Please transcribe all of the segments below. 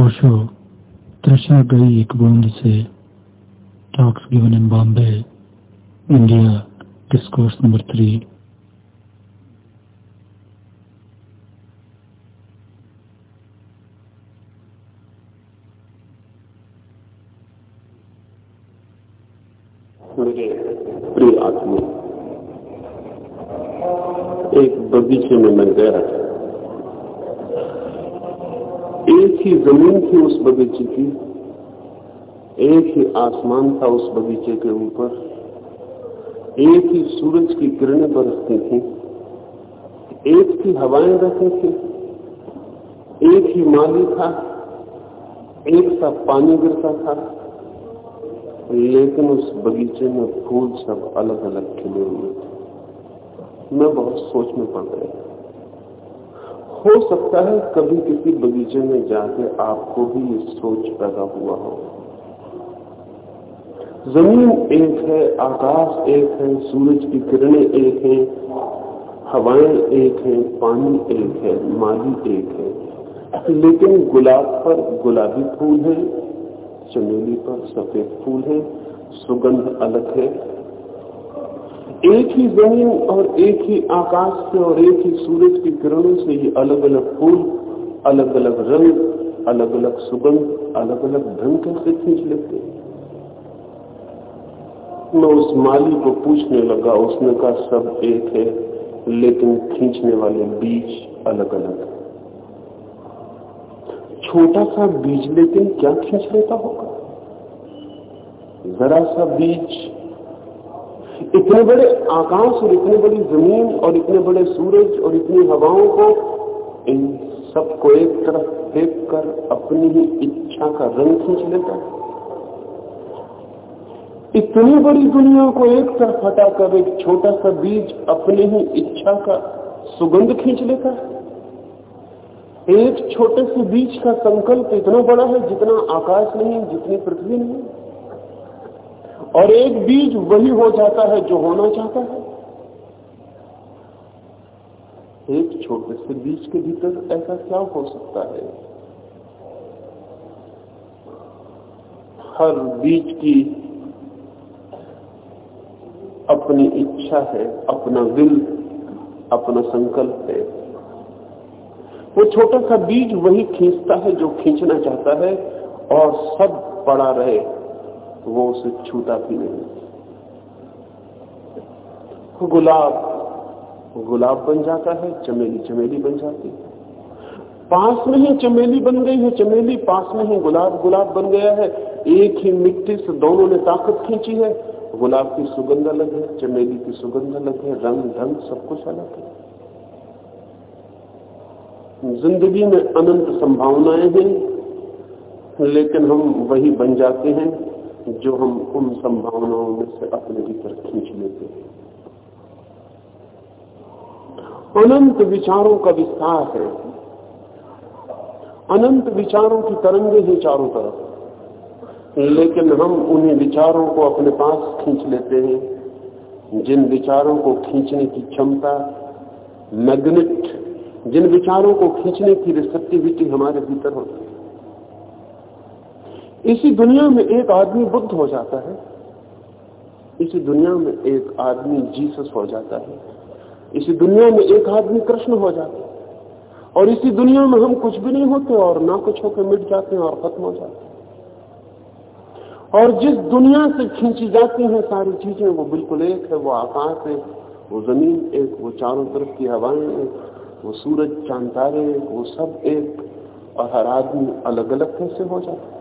ओशो तृषा गई एक बूंद से। Talks given in Bombay India discourse number three मेरे प्रिय आत्मा एक बगीचे में मैं गया था एक ही ज़मीन थी उस बगीचे की एक ही आसमान था उस बगीचे के ऊपर। एक ही सूरज की किरणें बरसती थी। एक ही हवाएँ रहती थी। एक ही माली था। एक सा पानी गिरता था। लेकिन उस बगीचे में फूल सब अलग अलग खिले हुए थे। मैं बहुत सोच में पड़ गया। हो सकता है कभी किसी बगीचे में जाके आपको भी ये सोच पैदा हुआ हो। ज़मीन एक है, आकाश एक है, सूरज की किरणें एक है, हवाएँ एक है, पानी एक है, माली एक है। लेकिन गुलाब पर गुलाबी फूल है, चमेली पर सफ़ेद फूल है, सुगंध अलग है। एक ही ज़मीन और एक ही आकाश से और एक ही सूरज की किरणों से ये अलग अलग फूल अलग अलग रंग अलग अलग सुगंध अलग अलग ढंग कैसे खींच लेते मैं उस माली को पूछने लगा, उसने कहा, सब एक है, लेकिन खींचने वाले बीज अलग अलग छोटा सा बीज लेकिन क्या खींच लेता होगा? जरा सा बीज इतने बड़े आकाश और इतने बड़ी ज़मीन और इतने बड़े सूरज और इतनी हवाओं को इन सबको एक तरफ़ फेंक कर अपनी ही इच्छा का रंग खींच लेता है। इतनी बड़ी दुनिया को एक तरफ़ हटाकर एक छोटा सा बीज अपनी ही इच्छा का सुगंध खींच लेता है। एक छोटे से बीज का संकल्प इतना बड़ा है जितना आकाश नहीं, जितनी पृथ्वी नहीं। और एक बीज वही हो जाता है जो होना चाहता है। एक छोटे से बीज के भीतर ऐसा क्या हो सकता है? हर बीज की अपनी इच्छा है, अपना दिल अपना संकल्प है। वो छोटा सा बीज वही खींचता है जो खींचना चाहता है और सब पड़ा रहे। वो उसे छूता भी नहीं। गुलाब गुलाब बन जाता है, चमेली चमेली बन जाती है। पास में ही चमेली बन गई है, चमेली पास में ही गुलाब गुलाब बन गया है। एक ही मिट्टी से दोनों ने ताकत खींची है। गुलाब की सुगंध अलग है, चमेली की सुगंध अलग है, रंग, ढंग सब कुछ अलग है। ज़िंदगी में अनंत संभावनाएँ हैं, लेकिन हम वही बन जाते हैं जो हम उन संभावनाओं में से अपने भीतर खींच लेते हैं। अनंत विचारों का विस्तार है। अनंत विचारों की तरंगे हैं चारों तरफ़। लेकिन हम उन्हीं विचारों को अपने पास खींच लेते हैं। जिन विचारों को खींचने की क्षमता मैग्नेट, जिन विचारों को खींचने की रिसेप्टिविटी हमारे भीतर होती है। इसी दुनिया में एक आदमी बुद्ध हो जाता है। इसी दुनिया में एक आदमी जीसस हो जाता है। इसी दुनिया में एक आदमी कृष्ण हो जाता है। और इसी दुनिया में हम कुछ भी नहीं होते और ना कुछ होकर मिट जाते हैं और खत्म हो जाते हैं। और जिस दुनिया से खींची जाती हैं सारी चीज़ें, वो बिल्कुल एक है, वो आकाश है, वो ज़मीन एक, वो चारों तरफ़ की हवाएँ एक, वो सूरज, चाँद, तारे वो सब एक। और हर आदमी अलग अलग कैसे हो जाता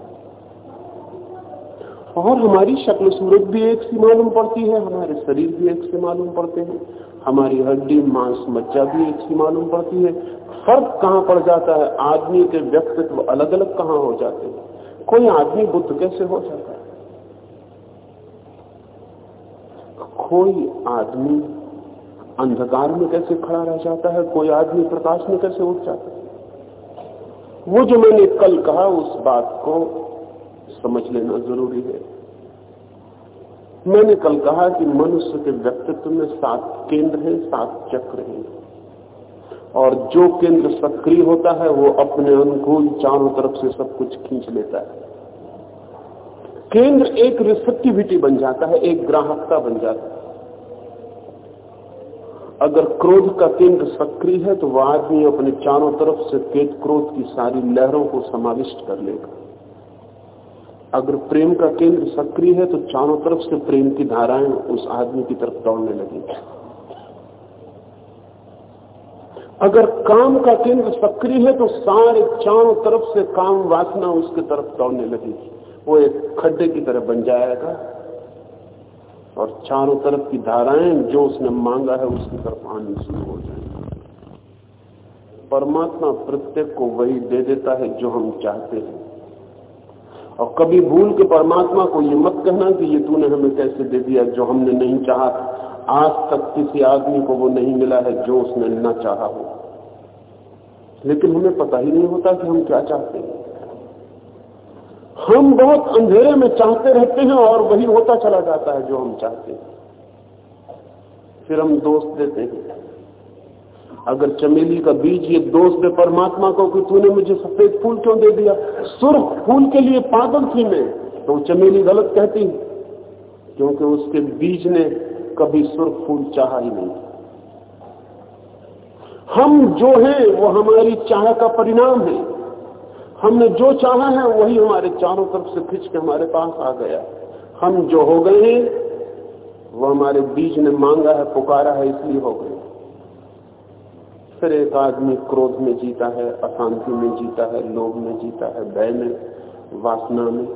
और हमारी शक्ल सूरत भी एक सी मालूम पड़ती है, हमारे शरीर भी एक से मालूम पड़ते हैं, हमारी हड्डी, मांस, मज्जा भी एक सी मालूम पड़ती है। फ़र्क कहाँ पड़ जाता है? आदमी के व्यक्तित्व अलग अलग कहाँ हो जाते हैं? कोई आदमी बुद्ध कैसे हो जाता है? कोई आदमी अंधकार में कैसे खड़ा रह जाता है? कोई आदमी प्रकाश में कैसे उठ जाता है? वो जो मैंने कल कहा, उस बात को समझ लेना ज़रूरी है। मैंने कल कहा कि मनुष्य के व्यक्तित्व में सात केंद्र हैं, सात चक्र हैं। और जो केंद्र सक्रिय होता है, वो अपने अनुकूल चारों तरफ़ से सब कुछ खींच लेता है। केंद्र एक रिसेप्टिविटी बन जाता है, एक ग्राहकता बन जाता है। अगर क्रोध का केंद्र सक्रिय है तो वह आदमी अपने चारों तरफ़ से क्रोध की सारी लहरों को समाविष्ट कर लेगा। अगर प्रेम का केंद्र सक्रिय है तो चारों तरफ़ से प्रेम की धाराएँ उस आदमी की तरफ़ दौड़ने लगेगी अगर काम का केंद्र सक्रिय है तो सारे चारों तरफ़ से काम वासना उसके तरफ़ दौड़ने लगेगी। वो एक खड्डे की तरह बन जाएगा और चारों तरफ़ की धाराएँ जो उसने मांगा है, उसकी तरफ़ आनी शुरू हो जाएँगी। परमात्मा प्रत्येक को वही दे देता है जो हम चाहते हैं। और कभी भूल के परमात्मा को ये मत कहना कि ये तूने हमें कैसे दे दिया जो हमने नहीं चाहा। आज तक किसी आदमी को वो नहीं मिला है जो उसने न चाहा हो। लेकिन हमें पता ही नहीं होता कि हम क्या चाहते हैं। हम बहुत अंधेरे में चाहते रहते हैं और वही होता चला जाता है जो हम चाहते हैं। फिर हम दोस्त देते हैं। अगर चमेली का बीज ये दोष दे परमात्मा को कि तूने मुझे सफ़ेद फूल क्यों दे दिया? सुर्ख फूल के लिए पागल थी मैं। तो चमेली गलत कहती। क्योंकि उसके बीज ने कभी सुर्ख फूल चाहा ही नहीं। हम जो हैं, वो हमारी चाह का परिणाम है। हमने जो चाहा है, वही हमारे चारों तरफ़ से खिंच के हमारे पास आ गया। हम जो हो गए हैं, वो हमारे बीज ने मांगा है, पुकारा है, इसलिए हो गए। फिर एक आदमी क्रोध में जीता है, अशांति में जीता है, लोभ में जीता है, भय में, वासना में।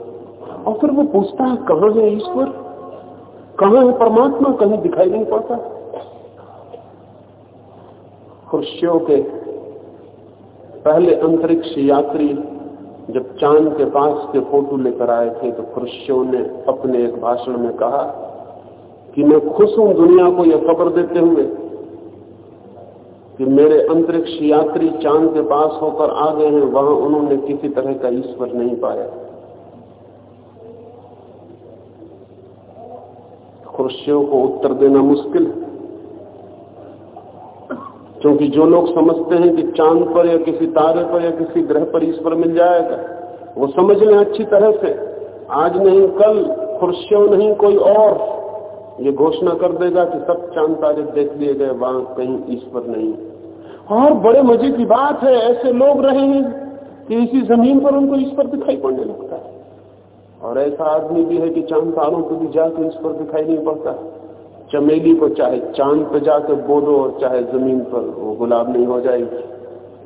और फिर वो पूछता है, कहाँ है ईश्वर? कहाँ है परमात्मा? कहीं दिखाई नहीं पड़ता। खुशियों के पहले अंतरिक्ष यात्री जब चाँद के पास के फ़ोटो लेकर आए थे तो खुशियों ने अपने एक भाषण में कहा कि मैं खुश हूँ दुनिया को यह खबर देते हुए कि मेरे अंतरिक्ष यात्री चाँद के पास होकर आ गए हैं, वहाँ उन्होंने किसी तरह का ईश्वर नहीं पाया। खुशियों को उत्तर देना मुश्किल क्योंकि जो लोग समझते हैं कि चाँद पर या किसी तारे पर या किसी ग्रह पर ईश्वर मिल जाएगा, वो समझ लें अच्छी तरह से, आज नहीं, कल खुर्शियों नहीं कोई और। ये घोषणा कर देगा कि सब चाँद तारे देख लिए गए, वहाँ कहीं ईश्वर नहीं। और बड़े मज़े की बात है, ऐसे लोग रहे हैं कि इसी ज़मीन पर उनको ईश्वर दिखाई पड़ने लगता है। और ऐसा आदमी भी है कि चाँद तारों पर भी जाकर ईश्वर दिखाई नहीं पड़ता। चमेली को चाहे चाँद पर जाकर बोलो और चाहे ज़मीन पर वो गुलाब नहीं हो जाएगी।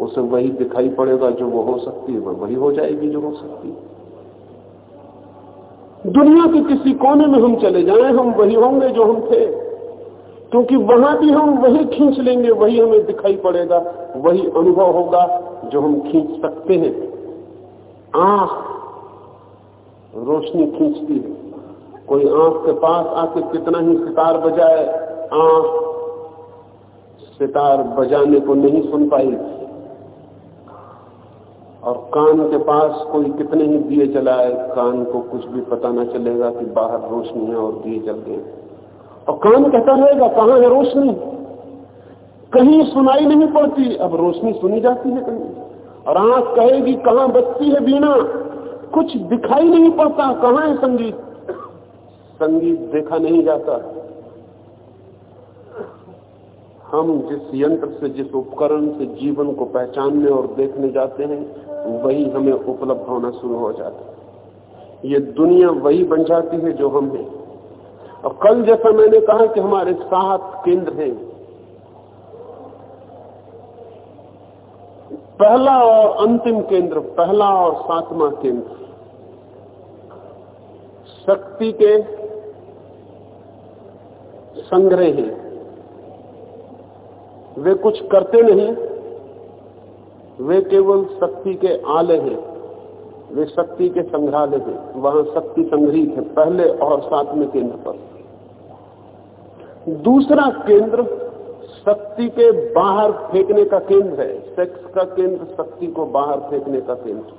उसे वही दिखाई पड़ेगा जो वो हो सकती है, वही हो जाएगी जो हो सकती है। दुनिया के किसी कोने में हम चले जाएँ, हम वही होंगे जो हम थे। क्योंकि वहाँ भी हम वही खींच लेंगे, वही हमें दिखाई पड़ेगा, वही अनुभव होगा जो हम खींच सकते हैं। आँख रोशनी खींचती है। कोई आँख के पास आके कितना ही सितार बजाए, आँख सितार बजाने को नहीं सुन पाएगी और कान के पास कोई कितने ही दिए जलाए, कान को कुछ भी पता ना चलेगा कि बाहर रोशनी है और दिए जल गए। और कान कहता रहेगा, कहाँ है रोशनी? कहीं सुनाई नहीं पड़ती। अब रोशनी सुनी जाती है कहीं। और आँख कहेगी, कहाँ बचती है बीना कुछ दिखाई नहीं पड़ता, कहाँ है संगीत? संगीत देखा नहीं जाता। हम जिस यंत्र से, जिस उपकरण से जीवन को पहचानने और देखने जाते हैं वही हमें उपलब्ध होना शुरू हो जाता है। ये दुनिया वही बन जाती है जो हम हैं। और कल जैसा मैंने कहा कि हमारे सात केंद्र हैं। पहला और अंतिम केंद्र, पहला और सातवां केंद्र। शक्ति के संग्रह हैं। वे कुछ करते नहीं वे केवल शक्ति के आले हैं। वे शक्ति के संग्रहालय हैं। वहाँ शक्ति संग्रहित है, पहले और सातवें केंद्र पर। दूसरा केंद्र शक्ति के बाहर फेंकने का केंद्र है। सेक्स का केंद्र शक्ति को बाहर फेंकने का केंद्र।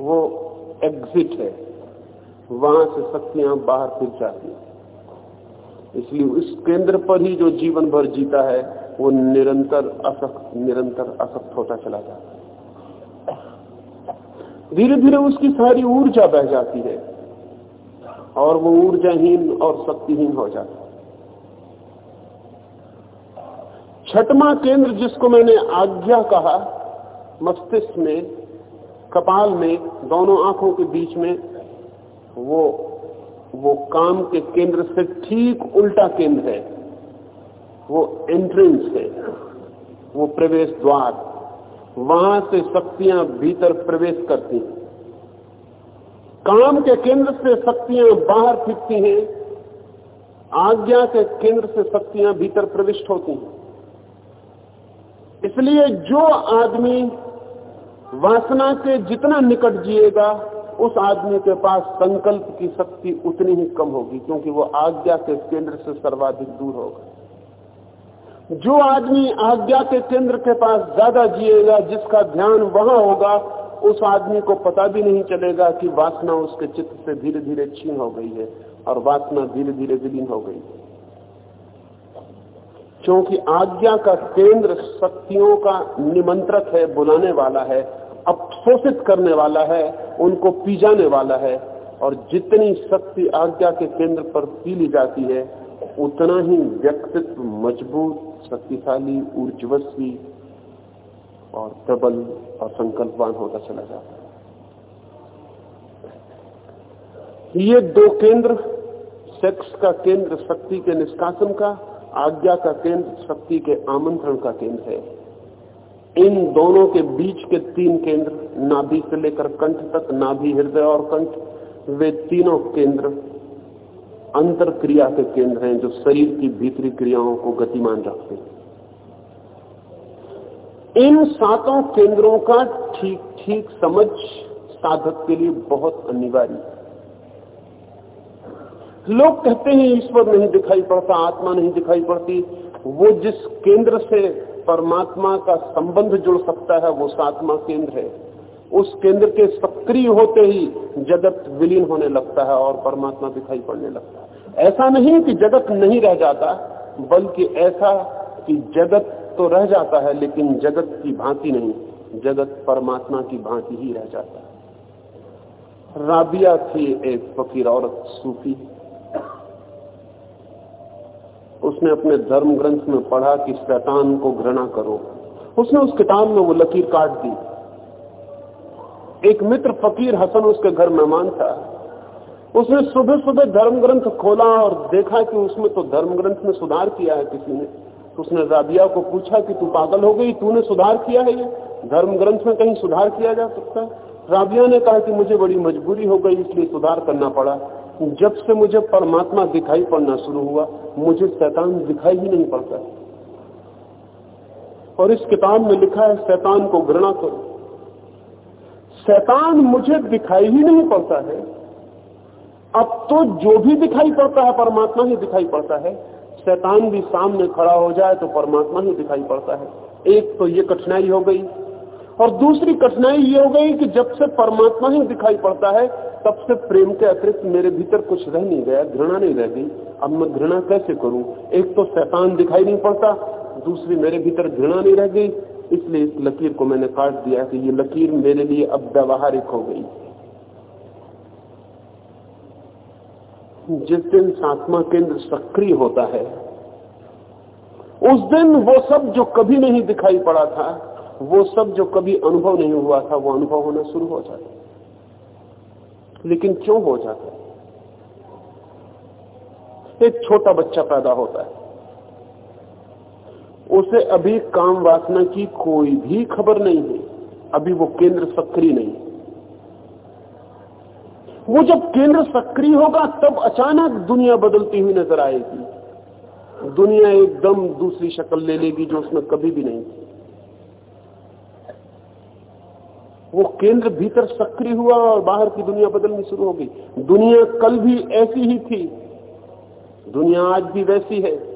वो एग्जिट है। वहाँ से शक्तियाँ बाहर फिर जाती है। इसलिए उस केंद्र पर ही जो जीवन भर जीता है वो निरंतर असक्त निरंतर असक्त होता चला जाता धीरे धीरे उसकी सारी ऊर्जा बह जाती है और वो ऊर्जाहीन और शक्तिहीन हो जाता है। छठवा केंद्र जिसको मैंने आज्ञा कहा, मस्तिष्क में, कपाल में, दोनों आँखों के बीच में, वो वो काम के केंद्र से ठीक उल्टा केंद्र है। वो एंट्रेंस है, वो प्रवेश द्वार, वहाँ से शक्तियाँ भीतर प्रवेश करती हैं। काम के केंद्र से शक्तियाँ बाहर फिरती हैं, आज्ञा के केंद्र से शक्तियाँ भीतर प्रविष्ट होती हैं। इसलिए जो आदमी वासना के जितना निकट जिएगा, उस आदमी के पास संकल्प की शक्ति उतनी ही कम होगी, क्योंकि वो आज्ञा के केंद्र से सर्वाधिक दूर होगा। जो आदमी आज्ञा के केंद्र के पास ज़्यादा जिएगा, जिसका ध्यान वहाँ होगा, उस आदमी को पता भी नहीं चलेगा कि वासना उसके चित्त से धीरे धीरे छीन हो गई है और वासना धीरे धीरे विलीन हो गई है। क्योंकि आज्ञा का केंद्र शक्तियों का निमंत्रक है, बुलाने वाला है अपशोषित करने वाला है, उनको पी जाने वाला है, और जितनी शक्ति आज्ञा के केंद्र पर पी ली जाती है, उतना ही व्यक्तित्व मज़बूत शक्तिशाली ऊर्जवस्वी और प्रबल और संकल्पवान होता चला जाता है। ये दो केंद्र, सेक्स का केंद्र शक्ति के निष्कासन का, आज्ञा का केंद्र शक्ति के आमंत्रण का केंद्र है। इन दोनों के बीच के तीन केंद्र, नाभि से लेकर कंठ तक, नाभि हृदय और कंठ, वे तीनों केंद्र अंतर क्रिया के केंद्र हैं जो शरीर की भीतरी क्रियाओं को गतिमान रखते हैं। इन सातों केंद्रों का ठीक ठीक समझ साधक के लिए बहुत अनिवार्य है। लोग कहते हैं, ईश्वर नहीं दिखाई पड़ता, आत्मा नहीं दिखाई पड़ती। वो जिस केंद्र से परमात्मा का संबंध जुड़ सकता है, वो सातवा केंद्र है। उस केंद्र के सक्रिय होते ही जगत विलीन होने लगता है और परमात्मा दिखाई पड़ने लगता है। ऐसा नहीं कि जगत नहीं रह जाता, बल्कि ऐसा कि जगत तो रह जाता है, लेकिन जगत की भांति नहीं, जगत परमात्मा की भांति ही रह जाता है। राबिया थी एक फकीर औरत, सूफी। उसने अपने धर्म ग्रंथ में पढ़ा कि शैतान को घृणा करो। उसने उस किताब में वो लकीर काट दी। एक मित्र फकीर हसन उसके घर मेहमान था। उसने सुबह सुबह धर्म ग्रंथ खोला और देखा कि उसमें तो धर्म ग्रंथ में सुधार किया है किसी ने। तो उसने राबिया को पूछा कि तू पागल हो गई, तूने सुधार किया है ये? धर्म ग्रंथ में कहीं सुधार किया जा सकता है? राबिया ने कहा कि मुझे बड़ी मजबूरी हो गई, इसलिए सुधार करना पड़ा। जब से मुझे परमात्मा दिखाई पड़ना शुरू हुआ, मुझे शैतान दिखाई ही नहीं पड़ता। और इस किताब में लिखा है, शैतान को घृणा करो। शैतान मुझे दिखाई ही नहीं पड़ता है। अब तो जो भी दिखाई पड़ता है, परमात्मा ही दिखाई पड़ता है। शैतान भी सामने खड़ा हो जाए तो परमात्मा ही दिखाई पड़ता है। एक तो ये कठिनाई हो गई और दूसरी कठिनाई ये हो गई कि जब से परमात्मा ही दिखाई पड़ता है, तब से प्रेम के अतिरिक्त मेरे भीतर कुछ रह नहीं गया, घृणा नहीं रह गई। अब मैं घृणा कैसे करूँ? एक तो शैतान दिखाई नहीं पड़ता, दूसरी मेरे भीतर घृणा नहीं रह गई। इसलिए इस लकीर को मैंने काट दिया कि ये लकीर मेरे लिए अब व्यवहारिक हो गई। जिस दिन सातवा केंद्र सक्रिय होता है, उस दिन वो सब जो कभी नहीं दिखाई पड़ा था, वो सब जो कभी अनुभव नहीं हुआ था, वो अनुभव होना शुरू हो जाता लेकिन क्यों हो जाता है? एक छोटा बच्चा पैदा होता है। उसे अभी काम वासना की कोई भी खबर नहीं है। अभी वो केंद्र सक्रिय नहीं। वो जब केंद्र सक्रिय होगा, तब अचानक दुनिया बदलती हुई नज़र आएगी। दुनिया एकदम दूसरी शक्ल ले लेगी जो उसमें कभी भी नहीं थी। वो केंद्र भीतर सक्रिय हुआ और बाहर की दुनिया बदलनी शुरू हो गई। दुनिया कल भी ऐसी ही थी। दुनिया आज भी वैसी है।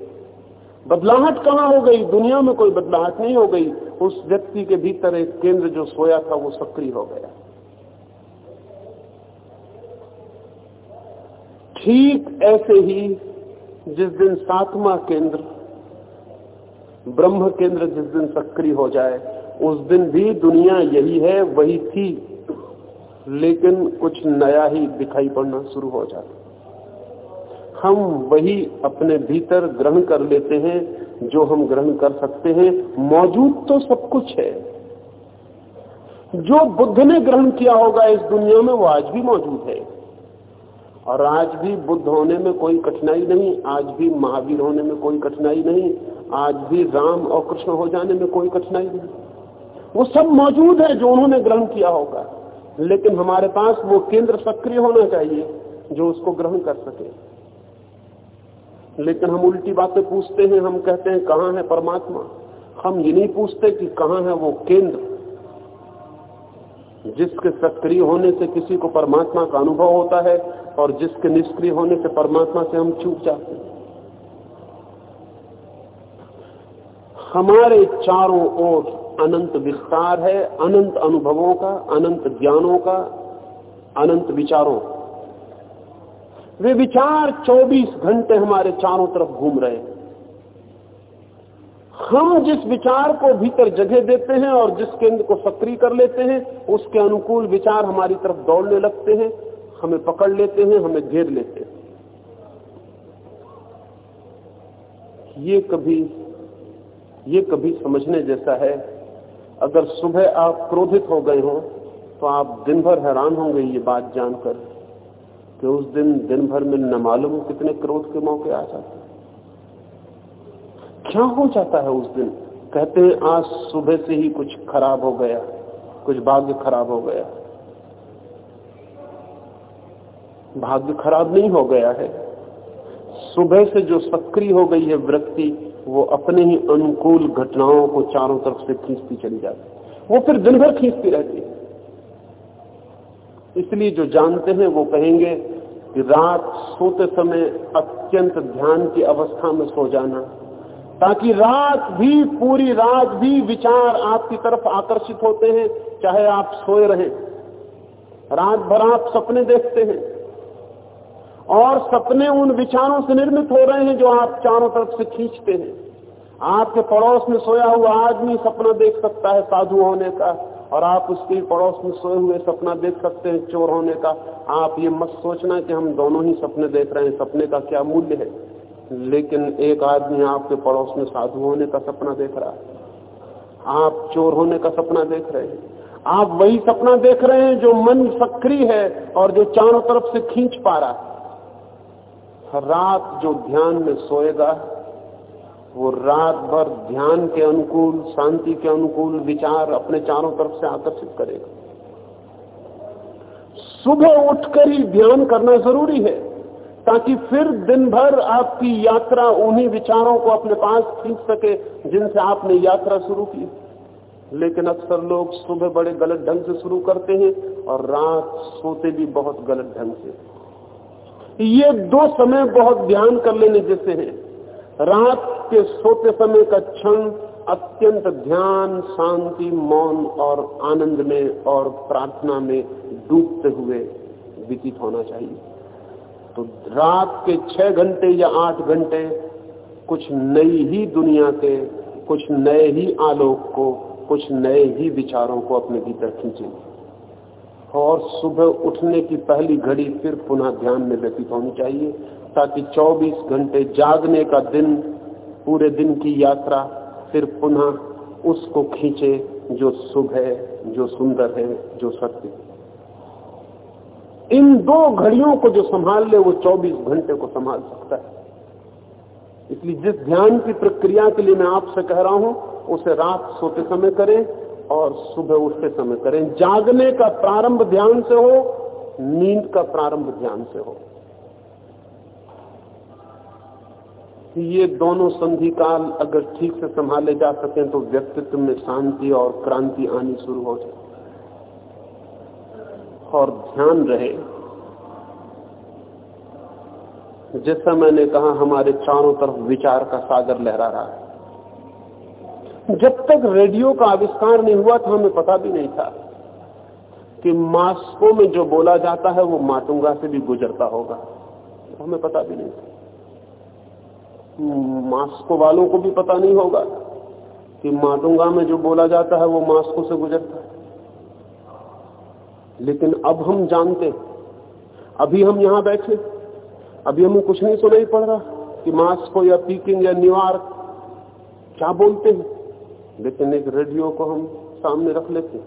बदलाहट कहाँ हो गई? दुनिया में कोई बदलाहट नहीं हो गई। उस व्यक्ति के भीतर एक केंद्र जो सोया था, वो सक्रिय हो गया। ठीक ऐसे ही जिस दिन सातवा केंद्र, ब्रह्म केंद्र जिस दिन सक्रिय हो जाए, उस दिन भी दुनिया यही है, वही थी। लेकिन कुछ नया ही दिखाई पड़ना शुरू हो जाता। हम वही अपने भीतर ग्रहण कर लेते हैं, जो हम ग्रहण कर सकते हैं। मौजूद तो सब कुछ है। जो बुद्ध ने ग्रहण किया होगा इस दुनिया में, वो आज भी मौजूद है। और आज भी बुद्ध होने में कोई कठिनाई नहीं, आज भी महावीर होने में कोई कठिनाई नहीं, आज भी राम और कृष्ण हो जाने में कोई कठिनाई नहीं। वो सब मौजूद है जो उन्होंने ग्रहण किया होगा। लेकिन हमारे पास वो केंद्र सक्रिय होना चाहिए, जो उसको ग्रहण कर सके। लेकिन हम उल्टी बातें पूछते हैं, हम कहते हैं, कहाँ है परमात्मा? हम ये नहीं पूछते कि कहाँ है वो केंद्र। जिसके सक्रिय होने से किसी को परमात्मा का अनुभव होता है और जिसके निष्क्रिय होने से परमात्मा से हम चूक जाते हैं। हमारे चारों ओर अनंत विस्तार है, अनंत अनुभवों का, अनंत ज्ञानों का, अनंत विचारों वे विचार 24 घंटे हमारे चारों तरफ़ घूम रहे हैं। हम जिस विचार को भीतर जगह देते हैं और जिस केंद्र को सक्रिय कर लेते हैं, उसके अनुकूल विचार हमारी तरफ़ दौड़ने लगते हैं, हमें पकड़ लेते हैं, हमें घेर लेते हैं। ये कभी ये कभी समझने जैसा है, अगर सुबह आप क्रोधित हो गए हो तो आप दिन भर हैरान होंगे ये बात जानकर। कि उस दिन दिन भर में न मालूम कितने क्रोध के मौके आ जाते क्या हो जाता है उस दिन? कहते हैं, आज सुबह से ही कुछ खराब हो गया, कुछ भाग्य खराब हो गया। भाग्य खराब नहीं हो गया है। सुबह से जो सक्रिय हो गई है वृत्ति, वो अपने ही अनुकूल घटनाओं को चारों तरफ़ से खींचती चली जाती वो फिर दिन भर खींचती रहती है। इसलिए जो जानते हैं वो कहेंगे कि रात सोते समय अत्यंत ध्यान की अवस्था में सो जाना, ताकि रात भी, पूरी रात भी विचार आपकी तरफ़ आकर्षित होते हैं, चाहे आप सोए रहे। रात भर आप सपने देखते हैं, और सपने उन विचारों से निर्मित हो रहे हैं जो आप चारों तरफ़ से खींचते हैं। आपके पड़ोस में सोया हुआ आदमी सपना देख सकता है साधु होने का और आप उसके पड़ोस में सोए हुए सपना देख सकते हैं चोर होने का। आप ये मत सोचना कि हम दोनों ही सपने देख रहे हैं, सपने का क्या मूल्य है। लेकिन एक आदमी आपके पड़ोस में साधु होने का सपना देख रहा है। आप चोर होने का सपना देख रहे हैं। आप वही सपना देख रहे हैं जो मन सक्रिय है और जो चारों तरफ़ से खींच पा रहा है। रात जो ध्यान में सोएगा वो रात भर ध्यान के अनुकूल, शांति के अनुकूल विचार अपने चारों तरफ़ से आकर्षित करेगा। सुबह उठकर ही ध्यान करना ज़रूरी है, ताकि फिर दिन भर आपकी यात्रा उन्हीं विचारों को अपने पास खींच सके जिनसे आपने यात्रा शुरू की। लेकिन अक्सर लोग सुबह बड़े गलत ढंग से शुरू करते हैं और रात सोते भी बहुत गलत ढंग से। ये दो समय बहुत ध्यान कर लेने जैसे हैं। रात के सोते समय का क्षण अत्यंत ध्यान, शांति, मौन और आनंद में और प्रार्थना में डूबते हुए व्यतीत होना चाहिए। तो रात के छह घंटे या आठ घंटे कुछ नई ही दुनिया के, कुछ नए ही आलोक को, कुछ नए ही विचारों को अपने भीतर खींचेंगे। और सुबह उठने की पहली घड़ी फिर पुनः ध्यान में व्यतीत होनी चाहिए। ताकि 24 घंटे जागने का दिन, पूरे दिन की यात्रा फिर पुनः उसको खींचे जो शुभ है, जो सुंदर है, जो सत्य है। इन दो घड़ियों को जो संभाल ले, वो 24 घंटे को संभाल सकता है। इसलिए जिस ध्यान की प्रक्रिया के लिए मैं आपसे कह रहा हूँ, उसे रात सोते समय करें और सुबह उठते समय करें। जागने का प्रारंभ ध्यान से हो, नींद का प्रारंभ ध्यान से हो। ये दोनों संधि काल अगर ठीक से संभाले जा सके तो व्यक्तित्व में शांति और क्रांति आनी शुरू हो जाए। और ध्यान रहे, जैसा मैंने कहा, हमारे चारों तरफ़ विचार का सागर लहरा रहा है। जब तक रेडियो का आविष्कार नहीं हुआ था, हमें पता भी नहीं था कि मास्को में जो बोला जाता है, वो माटुंगा से भी गुजरता होगा। हमें पता भी नहीं था। मास्को वालों को भी पता नहीं होगा कि माटुंगा में जो बोला जाता है वो मास्को से गुजरता है। लेकिन अब हम जानते अभी हम यहाँ बैठे, अभी हमें कुछ नहीं सुनाई पड़ रहा कि मास्को या पीकिंग या न्यूयॉर्क क्या बोलते हैं? लेकिन एक रेडियो को हम सामने रख लेते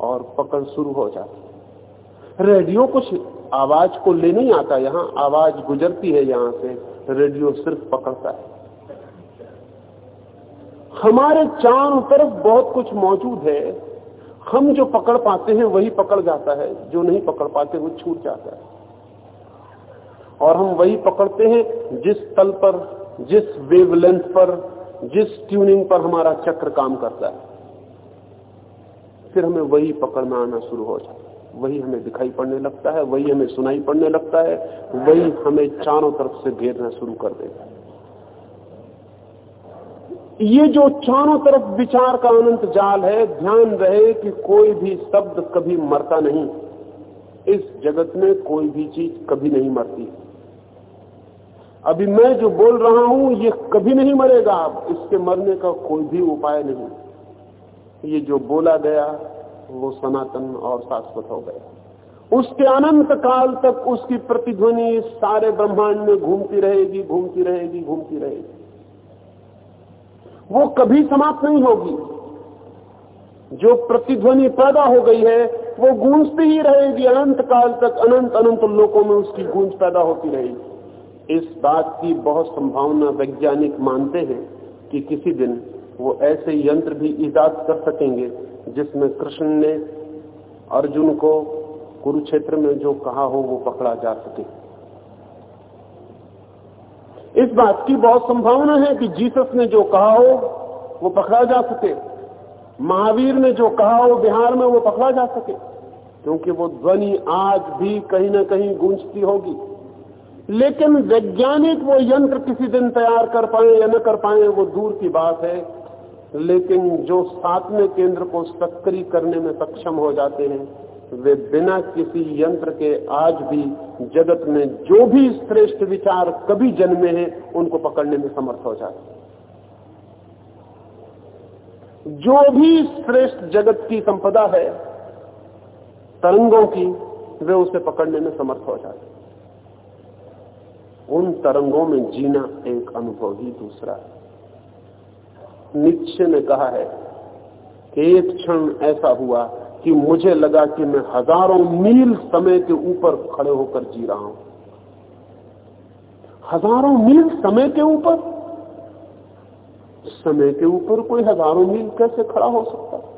और पकड़ शुरू हो जाती रेडियो कुछ आवाज़ को ले नहीं आता, यहाँ आवाज़ गुजरती है यहाँ से। रेडियो सिर्फ़ पकड़ता है। हमारे चारों तरफ़ बहुत कुछ मौजूद है। हम जो पकड़ पाते हैं, वही पकड़ जाता है। जो नहीं पकड़ पाते, वो छूट जाता है। और हम वही पकड़ते हैं जिस तल पर, जिस वेवलेंथ पर, जिस ट्यूनिंग पर हमारा चक्र काम करता है। फिर हमें वही पकड़ में आना शुरू हो जाता है। वही हमें दिखाई पड़ने लगता है, वही हमें सुनाई पड़ने लगता है, वही हमें चारों तरफ़ से घेरना शुरू कर देता है। ये जो चारों तरफ़ विचार का अनंत जाल है, ध्यान रहे कि कोई भी शब्द कभी मरता नहीं। इस जगत में कोई भी चीज़ कभी नहीं मरती। अभी मैं जो बोल रहा हूँ, ये कभी नहीं मरेगा। अब इसके मरने का कोई भी उपाय नहीं। ये जो बोला गया वो सनातन और शाश्वत हो गया उसके अनंत काल तक उसकी प्रतिध्वनि सारे ब्रह्मांड में घूमती रहेगी घूमती रहेगी घूमती रहेगी। वो कभी समाप्त नहीं होगी। जो प्रतिध्वनि पैदा हो गई है, वो गूंजती ही रहेगी अनंत काल तक, अनंत अनंत लोकों में उसकी गूंज पैदा होती रहेगी। इस बात की बहुत संभावना वैज्ञानिक मानते हैं कि किसी दिन वो ऐसे यंत्र भी ईजाद कर सकेंगे जिसमें कृष्ण ने अर्जुन को कुरुक्षेत्र में जो कहा हो वो पकड़ा जा सके। इस बात की बहुत संभावना है कि जीसस ने जो कहा हो वो पकड़ा जा सके। महावीर ने जो कहा हो बिहार में वो पकड़ा जा सके। क्योंकि वो ध्वनि आज भी कहीं ना कहीं गूंजती होगी। लेकिन वैज्ञानिक वो यंत्र किसी दिन तैयार कर पाए या न कर पाए वो दूर की बात है। लेकिन जो सातवें केंद्र को सक्रिय करने में सक्षम हो जाते हैं, वे बिना किसी यंत्र के आज भी जगत में जो भी श्रेष्ठ विचार कभी जन्मे हैं, उनको पकड़ने में समर्थ हो जाते जो भी श्रेष्ठ जगत की संपदा है, तरंगों की, वे उसे पकड़ने में समर्थ हो जाते उन तरंगों में जीना एक अनुभव ही दूसरा है। निश्चय ने कहा है कि एक क्षण ऐसा हुआ कि मुझे लगा कि मैं हज़ारों मील समय के ऊपर खड़े होकर जी रहा हूँ। हज़ारों मील समय के ऊपर? समय के ऊपर कोई हज़ारों मील कैसे खड़ा हो सकता?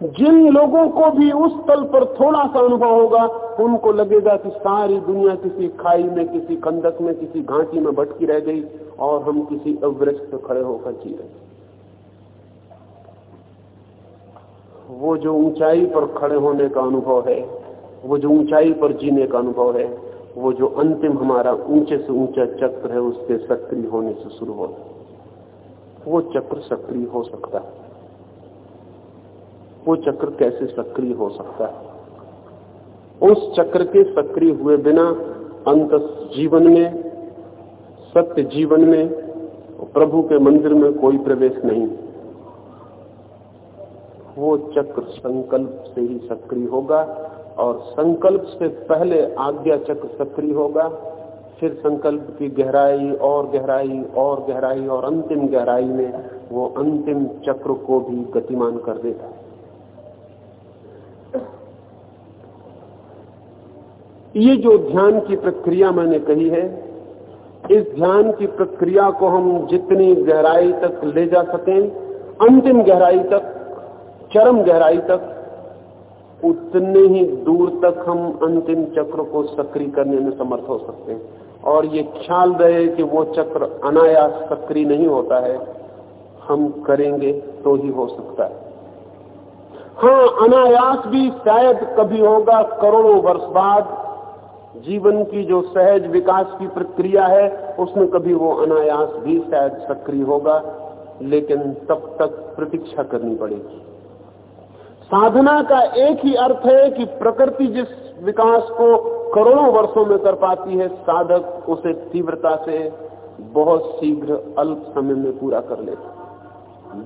जिन लोगों को भी उस तल पर थोड़ा सा अनुभव होगा, उनको लगेगा कि सारी दुनिया किसी खाई में, किसी कंदक में, किसी घाटी में भटकी रह गई और हम किसी एवरेस्ट पर खड़े होकर जी रहे वो जो ऊंचाई पर खड़े होने का अनुभव है, वो जो ऊंचाई पर जीने का अनुभव है, वो जो अंतिम हमारा ऊँचे से ऊँचा चक्र है उसके सक्रिय होने से शुरू हो वो चक्र सक्रिय हो सकता है। वो चक्र कैसे सक्रिय हो सकता है? उस चक्र के सक्रिय हुए बिना अंत जीवन में, सत्य जीवन में, प्रभु के मंदिर में कोई प्रवेश नहीं। वो चक्र संकल्प से ही सक्रिय होगा और संकल्प से पहले आज्ञा चक्र सक्रिय होगा, फिर संकल्प की गहराई और गहराई और गहराई और अंतिम गहराई में वो अंतिम चक्र को भी गतिमान कर देता है ये जो ध्यान की प्रक्रिया मैंने कही है, इस ध्यान की प्रक्रिया को हम जितनी गहराई तक ले जा सकें, अंतिम गहराई तक, चरम गहराई तक, उतने ही दूर तक हम अंतिम चक्र को सक्रिय करने में समर्थ हो सकते हैं। और ये ख्याल रहे कि वो चक्र अनायास सक्रिय नहीं होता है, हम करेंगे तो ही हो सकता है। हाँ अनायास भी शायद कभी होगा करोड़ों वर्ष बाद जीवन की जो सहज विकास की प्रक्रिया है, उसमें कभी वो अनायास भी शायद सक्रिय होगा, लेकिन तब तक प्रतीक्षा करनी पड़ेगी। साधना का एक ही अर्थ है कि प्रकृति जिस विकास को करोड़ों वर्षों में कर पाती है, साधक उसे तीव्रता से बहुत शीघ्र अल्प समय में पूरा कर लेता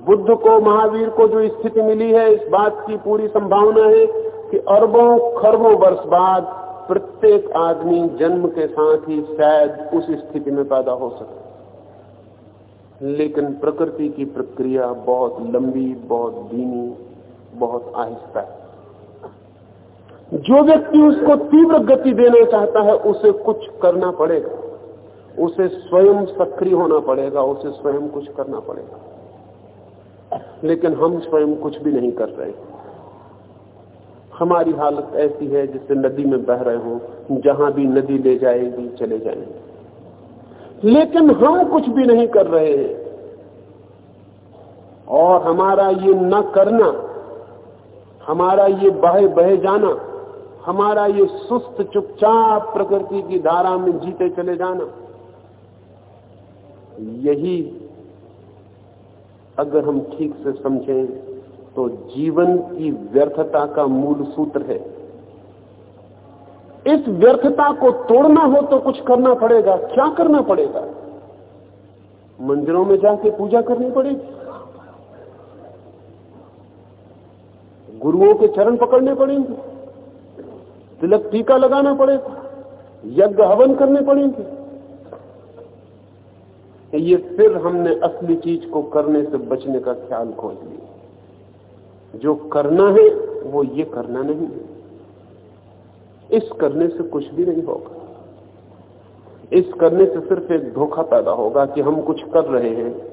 बुद्ध को, महावीर को जो स्थिति मिली है, इस बात की पूरी संभावना है कि अरबों, खरबों वर्ष बाद प्रत्येक आदमी जन्म के साथ ही शायद उस स्थिति में पैदा हो सके। लेकिन प्रकृति की प्रक्रिया बहुत लंबी, बहुत धीमी, बहुत आहिस्ता है। जो व्यक्ति उसको तीव्र गति देना चाहता है, उसे कुछ करना पड़ेगा। उसे स्वयं सक्रिय होना पड़ेगा, उसे स्वयं कुछ करना पड़ेगा। लेकिन हम स्वयं कुछ भी नहीं कर रहे। हमारी हालत ऐसी है जिससे नदी में बह रहे हो, जहाँ भी नदी ले जाएगी, चले जाएँगे। लेकिन हम कुछ भी नहीं कर रहे हैं। और हमारा ये न करना, हमारा ये बहे बहे जाना, हमारा ये सुस्त चुपचाप प्रकृति की धारा में जीते चले जाना, यही अगर हम ठीक से समझें तो जीवन की व्यर्थता का मूल सूत्र है। इस व्यर्थता को तोड़ना हो तो कुछ करना पड़ेगा। क्या करना पड़ेगा? मंदिरों में जाके पूजा करनी पड़ेगी। गुरुओं के चरण पकड़ने पड़ेंगे। तिलक टीका लगाना पड़ेगा। यज्ञ हवन करने पड़ेंगे। ये फिर हमने असली चीज़ को करने से बचने का ख्याल खोज लिया। जो करना है, वो ये करना नहीं इस करने से कुछ भी नहीं होगा। इस करने से सिर्फ़ एक धोखा पैदा होगा कि हम कुछ कर रहे हैं।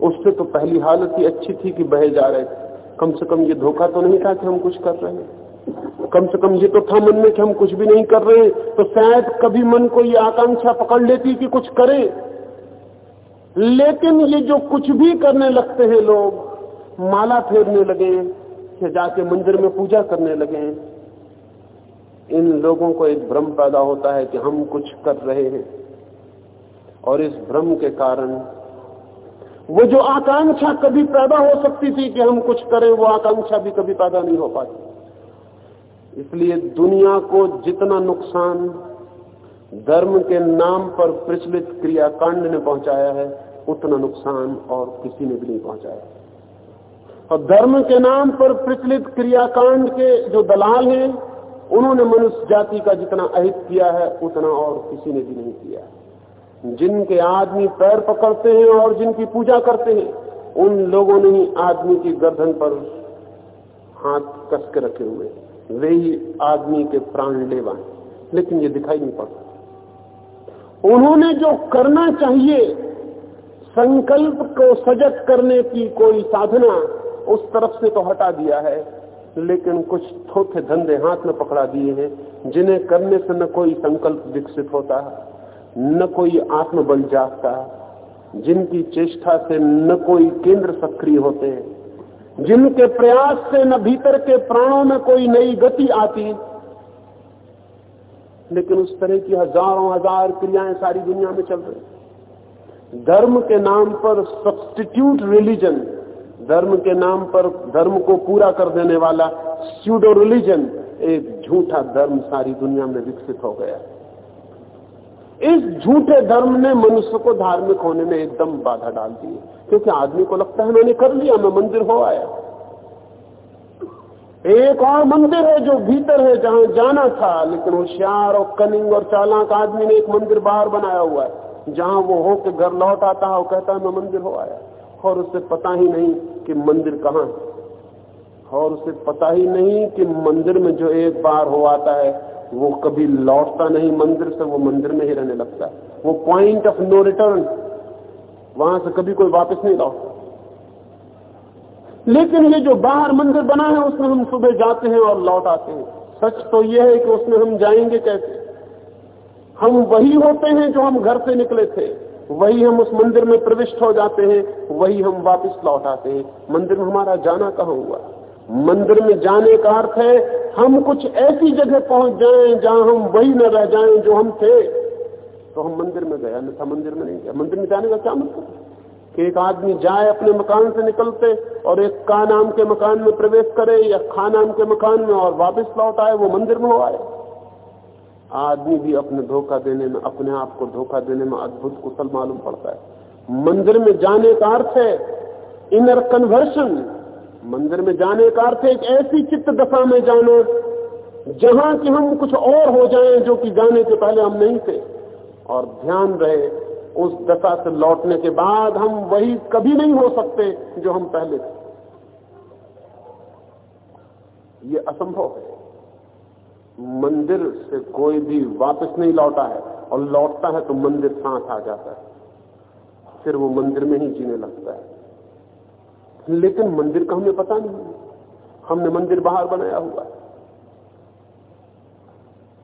उससे तो पहली हालत ही अच्छी थी कि बहे जा रहे। कम से कम ये धोखा तो नहीं था कि हम कुछ कर रहे हैं। कम से कम ये तो था मन में कि हम कुछ भी नहीं कर रहे। हैं तो शायद कभी मन को ये आकांक्षा पकड़ लेती कि कुछ करें। लेकिन ये जो कुछ भी करने लगते हैं लोग माला फेरने लगे या जाके मंदिर में पूजा करने लगे इन लोगों को एक भ्रम पैदा होता है कि हम कुछ कर रहे हैं। और इस भ्रम के कारण वो जो आकांक्षा कभी पैदा हो सकती थी कि हम कुछ करें, वो आकांक्षा भी कभी पैदा नहीं हो पाती। इसलिए दुनिया को जितना नुकसान धर्म के नाम पर प्रचलित क्रियाकांड ने पहुँचाया है, उतना नुकसान और किसी ने भी नहीं पहुँचाया। और धर्म के नाम पर प्रचलित क्रियाकांड के जो दलाल हैं, उन्होंने मनुष्य जाति का जितना अहित किया है, उतना और किसी ने भी नहीं किया जिनके आदमी पैर पकड़ते हैं और जिनकी पूजा करते हैं, उन लोगों ने ही आदमी की गर्दन पर हाथ कस के रखे हुए वे ही आदमी के प्राण लेवा लेकिन ये दिखाई नहीं पड़ता। उन्होंने जो करना चाहिए, संकल्प को सजग करने की कोई साधना उस तरफ़ से तो हटा दिया है, लेकिन कुछ थोथे धंधे हाथ में पकड़ा दिए हैं, जिन्हें करने से न कोई संकल्प विकसित होता, न कोई आत्मबल जागता, जिनकी चेष्टा से न कोई केंद्र सक्रिय होते, जिनके प्रयास से न भीतर के प्राणों में कोई नई गति आती। लेकिन उस तरह की हज़ारों हज़ार क्रियाएँ सारी दुनिया में चल रही धर्म के नाम पर सब्सटीट्यूट रिलीजन धर्म के नाम पर, धर्म को पूरा कर देने वाला स्यूडो रिलीजन एक झूठा धर्म सारी दुनिया में विकसित हो गया। इस झूठे धर्म ने मनुष्य को धार्मिक होने में एकदम बाधा डाल दी क्योंकि आदमी को लगता है मैंने कर लिया, मैं मंदिर हो आया। एक और मंदिर है जो भीतर है, जहाँ जाना था, लेकिन होशियार और कनिंग और चालाक आदमी ने एक मंदिर बाहर बनाया हुआ है, जहाँ वो हो के घर लौट आता है वो कहता है, मैं मंदिर हो आया। और उसे पता ही नहीं कि मंदिर कहाँ है। और उसे पता ही नहीं कि मंदिर में जो एक बार हो आता है, वो कभी लौटता नहीं मंदिर से, वो मंदिर में ही रहने लगता है। वो पॉइंट ऑफ़ नो रिटर्न वहाँ से कभी कोई वापस नहीं लौटता। लेकिन ये जो बाहर मंदिर बना है, उसमें हम सुबह जाते हैं और लौट आते हैं। सच तो यह है कि उसमें हम जाएँगे कैसे? हम वही होते हैं जो हम घर से निकले थे। वही हम उस मंदिर में प्रविष्ट हो जाते हैं, वही हम वापस लौट आते हैं। मंदिर में हमारा जाना कहाँ हुआ? मंदिर में जाने का अर्थ है, हम कुछ ऐसी जगह पहुँच जाएँ जहाँ हम वही न रह जाएँ जो हम थे। तो हम मंदिर में गए, अन्यथा मंदिर में नहीं गया मंदिर में जाने का क्या मतलब? कि एक आदमी जाए अपने मकान से निकलते और एक का नाम के मकान में प्रवेश करे या खा नाम के मकान में और वापस लौट आए, वो मंदिर में हो आए। आदमी भी अपने धोखा देने में, अपने आप को धोखा देने में अद्भुत कुशल मालूम पड़ता है। मंदिर में जाने का अर्थ है इनर कन्वर्शन मंदिर में जाने का अर्थ है एक ऐसी चित्त दशा में जाना, जहाँ कि हम कुछ और हो जाएँ जो कि जाने के पहले हम नहीं थे। और ध्यान रहे, उस दशा से लौटने के बाद हम वही कभी नहीं हो सकते जो हम पहले थे। ये असंभव है। मंदिर से कोई भी वापस नहीं लौटा है और लौटता है तो मंदिर साथ आ जाता है। फिर वो मंदिर में ही जीने लगता है। लेकिन मंदिर का हमें पता नहीं हमने मंदिर बाहर बनाया हुआ है।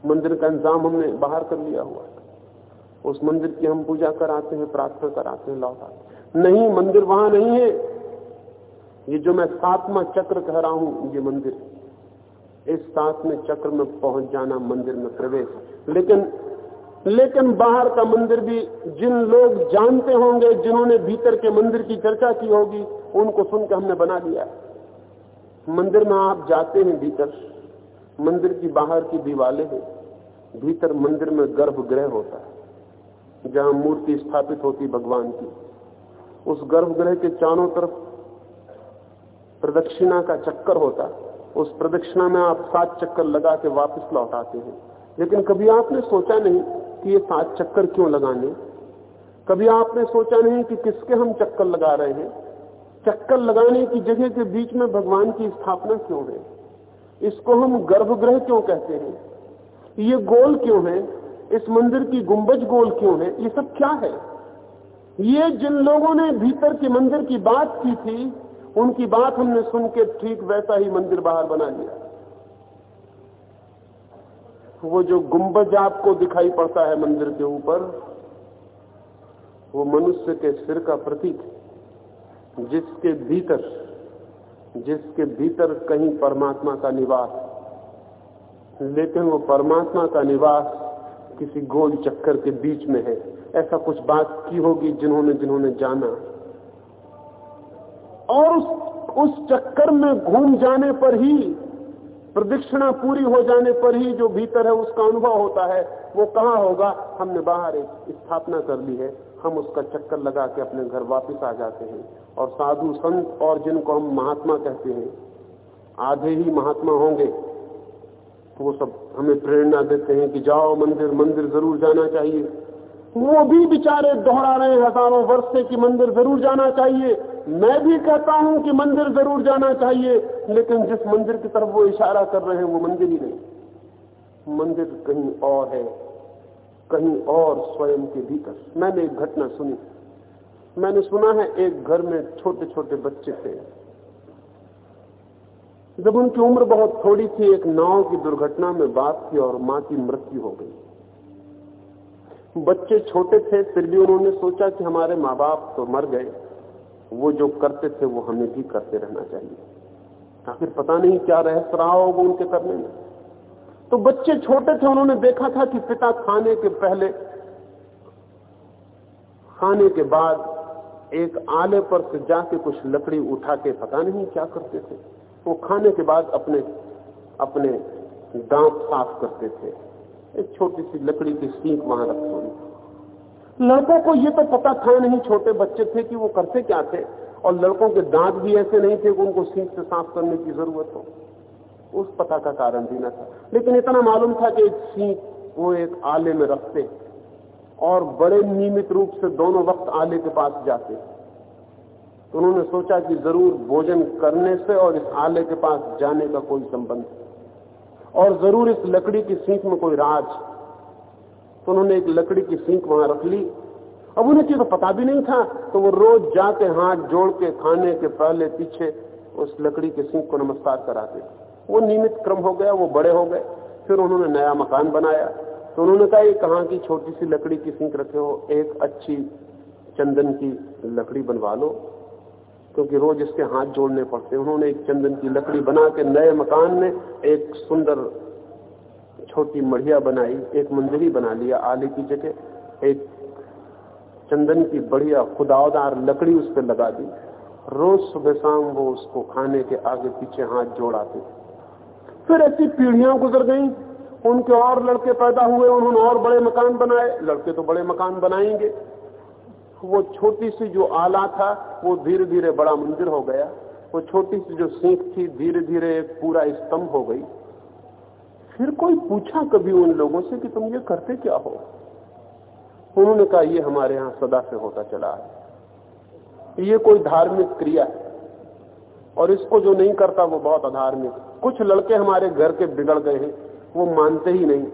मंदिर का इंतज़ाम हमने बाहर कर लिया हुआ है। उस मंदिर की हम पूजा कराते हैं, प्रार्थना कराते हैं, लौट आते नहीं, मंदिर वहाँ नहीं है। ये जो मैं सातवा चक्र कह रहा हूँ, ये मंदिर इस सातवें चक्र में पहुँच जाना, मंदिर में प्रवेश। लेकिन लेकिन बाहर का मंदिर भी जिन लोग जानते होंगे, जिन्होंने भीतर के मंदिर की चर्चा की होगी, उनको सुनकर हमने बना लिया मंदिर में आप जाते हैं भीतर। मंदिर की बाहर की दीवाले हैं। भीतर मंदिर में गर्भगृह होता है, जहाँ मूर्ति स्थापित होती भगवान की। उस गर्भगृह के चारों तरफ़ प्रदक्षिणा का चक्कर होता उस प्रदक्षिणा में आप सात चक्कर लगा के वापस लौट आते हैं। लेकिन कभी आपने सोचा नहीं कि ये सात चक्कर क्यों लगाने? कभी आपने सोचा नहीं कि किसके हम चक्कर लगा रहे हैं? चक्कर लगाने की जगह के बीच में भगवान की स्थापना क्यों है? इसको हम गर्भगृह क्यों कहते हैं? ये गोल क्यों है? इस मंदिर की गुंबज गोल क्यों है? ये सब क्या है? ये जिन लोगों ने भीतर के मंदिर की बात की थी उनकी बात हमने सुन के ठीक वैसा ही मंदिर बाहर बना लिया। वो जो गुंबज आपको दिखाई पड़ता है मंदिर के ऊपर, वो मनुष्य के सिर का प्रतीक है। जिसके भीतर जिसके भीतर कहीं परमात्मा का निवास लेकिन वो परमात्मा का निवास किसी गोल चक्कर के बीच में है। ऐसा कुछ बात की होगी जिन्होंने जिन्होंने जाना। और उस उस चक्कर में घूम जाने पर ही, प्रदक्षिणा पूरी हो जाने पर ही जो भीतर है उसका अनुभव होता है, वो कहाँ होगा? हमने बाहर एक स्थापना कर ली है। हम उसका चक्कर लगा के अपने घर वापस आ जाते हैं। और साधु संत और जिनको हम महात्मा कहते हैं, आधे ही महात्मा होंगे वो सब हमें प्रेरणा देते हैं कि जाओ मंदिर मंदिर ज़रूर जाना चाहिए। वो भी बेचारे दोहरा रहे हैं हज़ारों वर्ष से कि मंदिर ज़रूर जाना चाहिए। मैं भी कहता हूँ कि मंदिर ज़रूर जाना चाहिए, लेकिन जिस मंदिर की तरफ़ वो इशारा कर रहे हैं, वो मंदिर ही नहीं। मंदिर कहीं और है, कहीं और स्वयं के भीतर। मैंने एक घटना सुनी। मैंने सुना है, एक घर में छोटे छोटे बच्चे थे। जब उनकी उम्र बहुत थोड़ी थी, एक नाव की दुर्घटना में बाप की और माँ की मृत्यु हो गई। बच्चे छोटे थे, फिर भी उन्होंने सोचा कि हमारे माँ बाप तो मर गए। वो जो करते थे, वो हमें भी करते रहना चाहिए। आखिर पता नहीं क्या रहस्य रहा होगा उनके करने में। तो बच्चे छोटे थे, उन्होंने देखा था कि पिता खाने के पहले, खाने के बाद एक आले पर से जाके कुछ लकड़ी उठा के, पता नहीं क्या करते थे। वो खाने के बाद अपने अपने दांत साफ़ करते थे। एक छोटी सी लकड़ी की सीख वहाँ रखते लड़कों को ये तो पता था नहीं, छोटे बच्चे थे कि वो करते क्या थे। और लड़कों के दांत भी ऐसे नहीं थे कि उनको सीख से साफ़ करने की ज़रूरत हो। उस पता का कारण भी न था। लेकिन इतना मालूम था कि एक सीख वो एक आले में रखते और बड़े नियमित रूप से दोनों वक्त आले के पास जाते। तो उन्होंने सोचा कि ज़रूर भोजन करने से और इस आले के पास जाने का कोई संबंध। और ज़रूर इस लकड़ी की सीख में कोई राज तो उन्होंने एक लकड़ी की सीख वहाँ रख ली। अब उन्हें तो पता भी नहीं था तो वो रोज जाके हाथ जोड़ के खाने के पहले पीछे उस लकड़ी के सीख को नमस्कार कराते वो नियमित क्रम हो गया, वो बड़े हो गए, फिर उन्होंने नया मकान बनाया। तो उन्होंने कहा कहाँ की छोटी सी लकड़ी की सीख रखे हो? एक अच्छी चंदन की लकड़ी बनवा लो। क्योंकि रोज इसके हाथ जोड़ने पड़ते उन्होंने एक चंदन की लकड़ी बना के नए मकान में एक सुंदर छोटी मढ़िया बनाई, एक मंदिर बना लिया, आले की जगह एक चंदन की बढ़िया खुदावदार लकड़ी उस पर लगा दी। रोज सुबह शाम वो उसको खाने के आगे पीछे हाथ जोड़ाते। फिर ऐसी पीढ़ियाँ गुजर गई। उनके और लड़के पैदा हुए, उन्होंने और बड़े मकान बनाए। लड़के तो बड़े मकान बनाएँगे। वो छोटी सी जो आला था, वो धीरे धीरे बड़ा मंदिर हो गया। वो छोटी सी जो सीख थी धीरे धीरे पूरा स्तंभ हो गई। फिर कोई पूछा कभी उन लोगों से कि तुम ये करते क्या हो? उन्होंने कहा, ये हमारे यहाँ सदा से होता चला है। ये कोई धार्मिक क्रिया है और इसको जो नहीं करता, वो बहुत अधार्मिक। कुछ लड़के हमारे घर के बिगड़ गए हैं, वो मानते ही नहीं,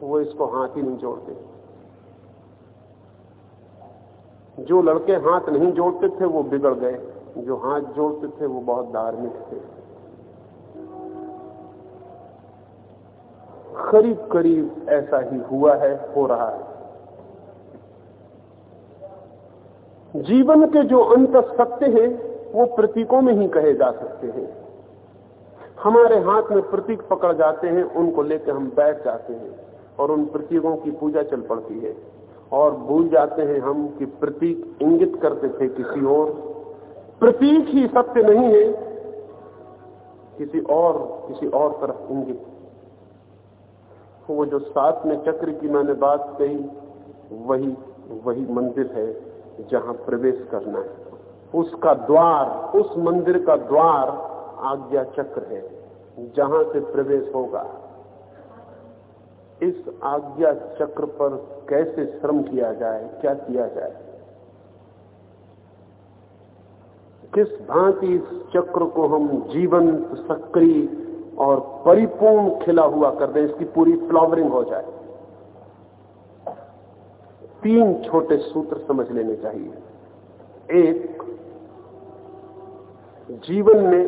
वो इसको हाथ ही नहीं जोड़ते। जो लड़के हाथ नहीं जोड़ते थे, वो बिगड़ गए। जो हाथ जोड़ते थे, वो बहुत धार्मिक थे। करीब करीब ऐसा ही हुआ है, हो रहा है। जीवन के जो अंत सत्य हैं, वो प्रतीकों में ही कहे जा सकते हैं। हमारे हाथ में प्रतीक पकड़ जाते हैं, उनको लेकर हम बैठ जाते हैं और उन प्रतीकों की पूजा चल पड़ती है। और भूल जाते हैं हम कि प्रतीक इंगित करते थे किसी और। प्रतीक ही सत्य नहीं है, किसी और किसी और तरफ़ इंगित। वो जो सात में चक्र की मैंने बात कही, वही वही मंदिर है जहाँ प्रवेश करना है। उसका द्वार, उस मंदिर का द्वार आज्ञा चक्र है, जहाँ से प्रवेश होगा। इस आज्ञा चक्र पर कैसे श्रम किया जाए, क्या किया जाए? किस भांति इस चक्र को हम जीवंत, सक्रिय और परिपूर्ण खिला हुआ कर दे, इसकी पूरी फ्लावरिंग हो जाए। तीन छोटे सूत्र समझ लेने चाहिए। एक, जीवन में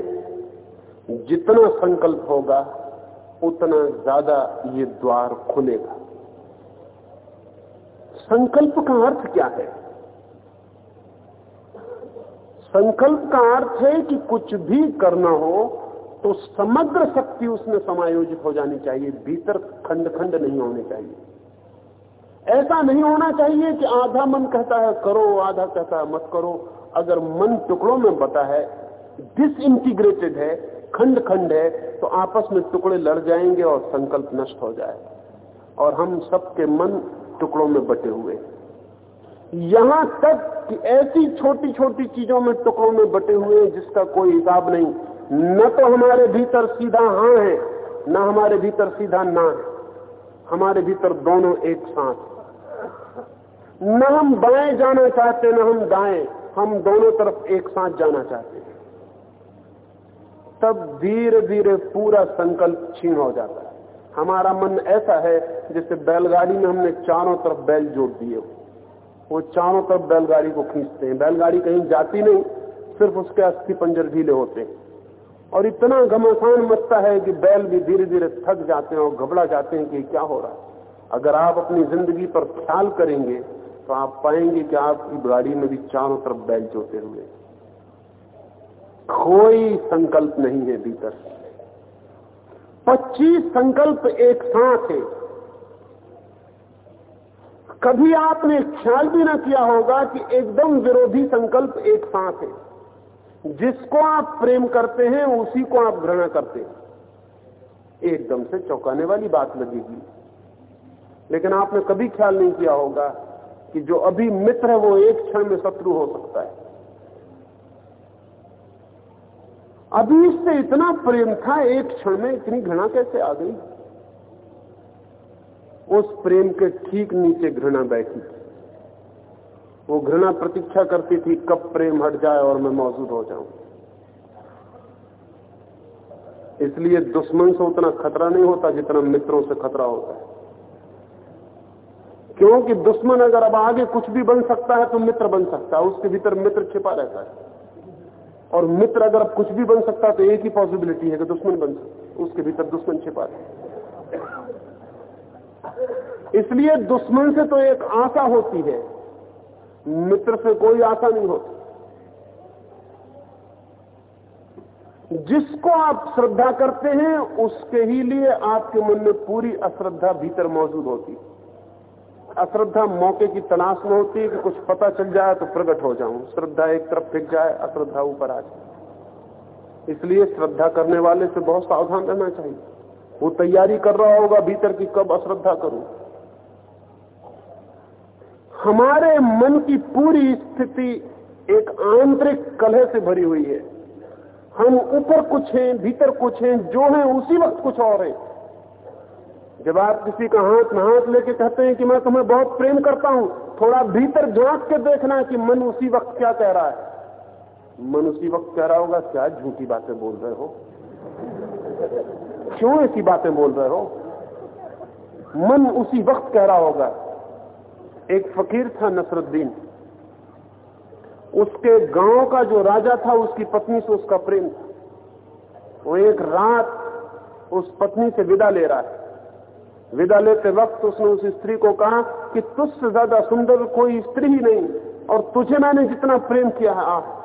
जितना संकल्प होगा, उतना ज़्यादा ये द्वार खुलेगा। संकल्प का अर्थ क्या है? संकल्प का अर्थ है कि कुछ भी करना हो तो समग्र शक्ति उसमें समायोजित हो जानी चाहिए, भीतर खंड खंड नहीं होने चाहिए। ऐसा नहीं होना चाहिए कि आधा मन कहता है, करो, आधा कहता है, मत करो। अगर मन टुकड़ों में बता है डिसइंटीग्रेटेड है खंड खंड है तो आपस में टुकड़े लड़ जाएँगे और संकल्प नष्ट हो जाए। और हम सबके मन टुकड़ों में बटे हुए। यहाँ तक कि ऐसी छोटी छोटी चीज़ों में टुकड़ों में बटे हुए हैं जिसका कोई हिसाब नहीं। न तो हमारे भीतर सीधा हाँ है, न हमारे भीतर सीधा ना है। हमारे भीतर दोनों एक साथ। न हम बाएँ जाना चाहते, न हम दाएँ। हम दोनों तरफ़ एक साथ जाना चाहते हैं। तब धीरे धीरे पूरा संकल्प छीन हो जाता है। हमारा मन ऐसा है, जैसे बैलगाड़ी में हमने चारों तरफ़ बैल जोड़ दिए हो। वो चारों तरफ़ बैलगाड़ी को खींचते हैं। बैलगाड़ी कहीं जाती नहीं, सिर्फ़ उसके अस्थि पंजर ढीले होते हैं। और इतना घमासान मचता है कि बैल भी धीरे धीरे थक जाते हैं और घबरा जाते हैं कि क्या हो रहा है। अगर आप अपनी ज़िंदगी पर ख्याल करेंगे तो आप पाएँगे कि आपकी गाड़ी में भी चारों तरफ़ बैल जोते हुए। कोई संकल्प नहीं है भीतर। 25 संकल्प एक साथ है। कभी आपने ख्याल भी ना किया होगा कि एकदम विरोधी संकल्प एक साथ है। जिसको आप प्रेम करते हैं, उसी को आप घृणा करते हैं। एकदम से चौंकाने वाली बात लगेगी। लेकिन आपने कभी ख्याल नहीं किया होगा कि जो अभी मित्र है, वो एक क्षण में शत्रु हो सकता है। अभी इससे इतना प्रेम था, एक क्षण में इतनी घृणा कैसे आ गई? उस प्रेम के ठीक नीचे घृणा बैठी थी। वो घृणा प्रतीक्षा करती थी, कब प्रेम हट जाए और मैं मौजूद हो जाऊँ। इसलिए दुश्मन से उतना खतरा नहीं होता जितना मित्रों से खतरा होता है। क्योंकि दुश्मन अगर अब आगे कुछ भी बन सकता है तो मित्र बन सकता है, उसके भीतर मित्र छिपा रहता है। और मित्र अगर अब कुछ भी बन सकता है तो एक ही पॉसिबिलिटी है कि दुश्मन बन सकता उसके भीतर दुश्मन छिपा रहता है। इसलिए दुश्मन से तो एक आशा होती है मित्र से कोई आशा नहीं होती। जिसको आप श्रद्धा करते हैं, उसके ही लिए आपके मन में पूरी अश्रद्धा भीतर मौजूद होती। अश्रद्धा मौके की तलाश में होती है कि कुछ पता चल जाए तो प्रकट हो जाऊँ। श्रद्धा एक तरफ़ फिक जाए, अश्रद्धा ऊपर आ जाए। इसलिए श्रद्धा करने वाले से बहुत सावधान रहना चाहिए। वो तैयारी कर रहा होगा, भीतर की कब अश्रद्धा करूँ? हमारे मन की पूरी स्थिति एक आंतरिक कलह से भरी हुई है। हम ऊपर कुछ हैं, भीतर कुछ हैं, जो हैं, उसी वक्त कुछ और है। जब आप किसी का हाथ में हाथ लेके कहते हैं कि मैं तुम्हें बहुत प्रेम करता हूँ, थोड़ा भीतर झाँक के देखना है कि मन उसी वक्त क्या कह रहा है। मन उसी वक्त कह रहा होगा, क्या झूठी बातें बोल रहे हो? क्यों ऐसी बातें बोल रहे हो? मन उसी वक्त कह रहा होगा एक फकीर था नसरुद्दीन। उसके गाँव का जो राजा था, उसकी पत्नी से उसका प्रेम था। वो एक रात उस पत्नी से विदा ले रहा है। विदा लेते वक्त उसने उस स्त्री को कहा कि तुझसे ज़्यादा सुंदर कोई स्त्री ही नहीं, और तुझे मैंने जितना प्रेम किया है आप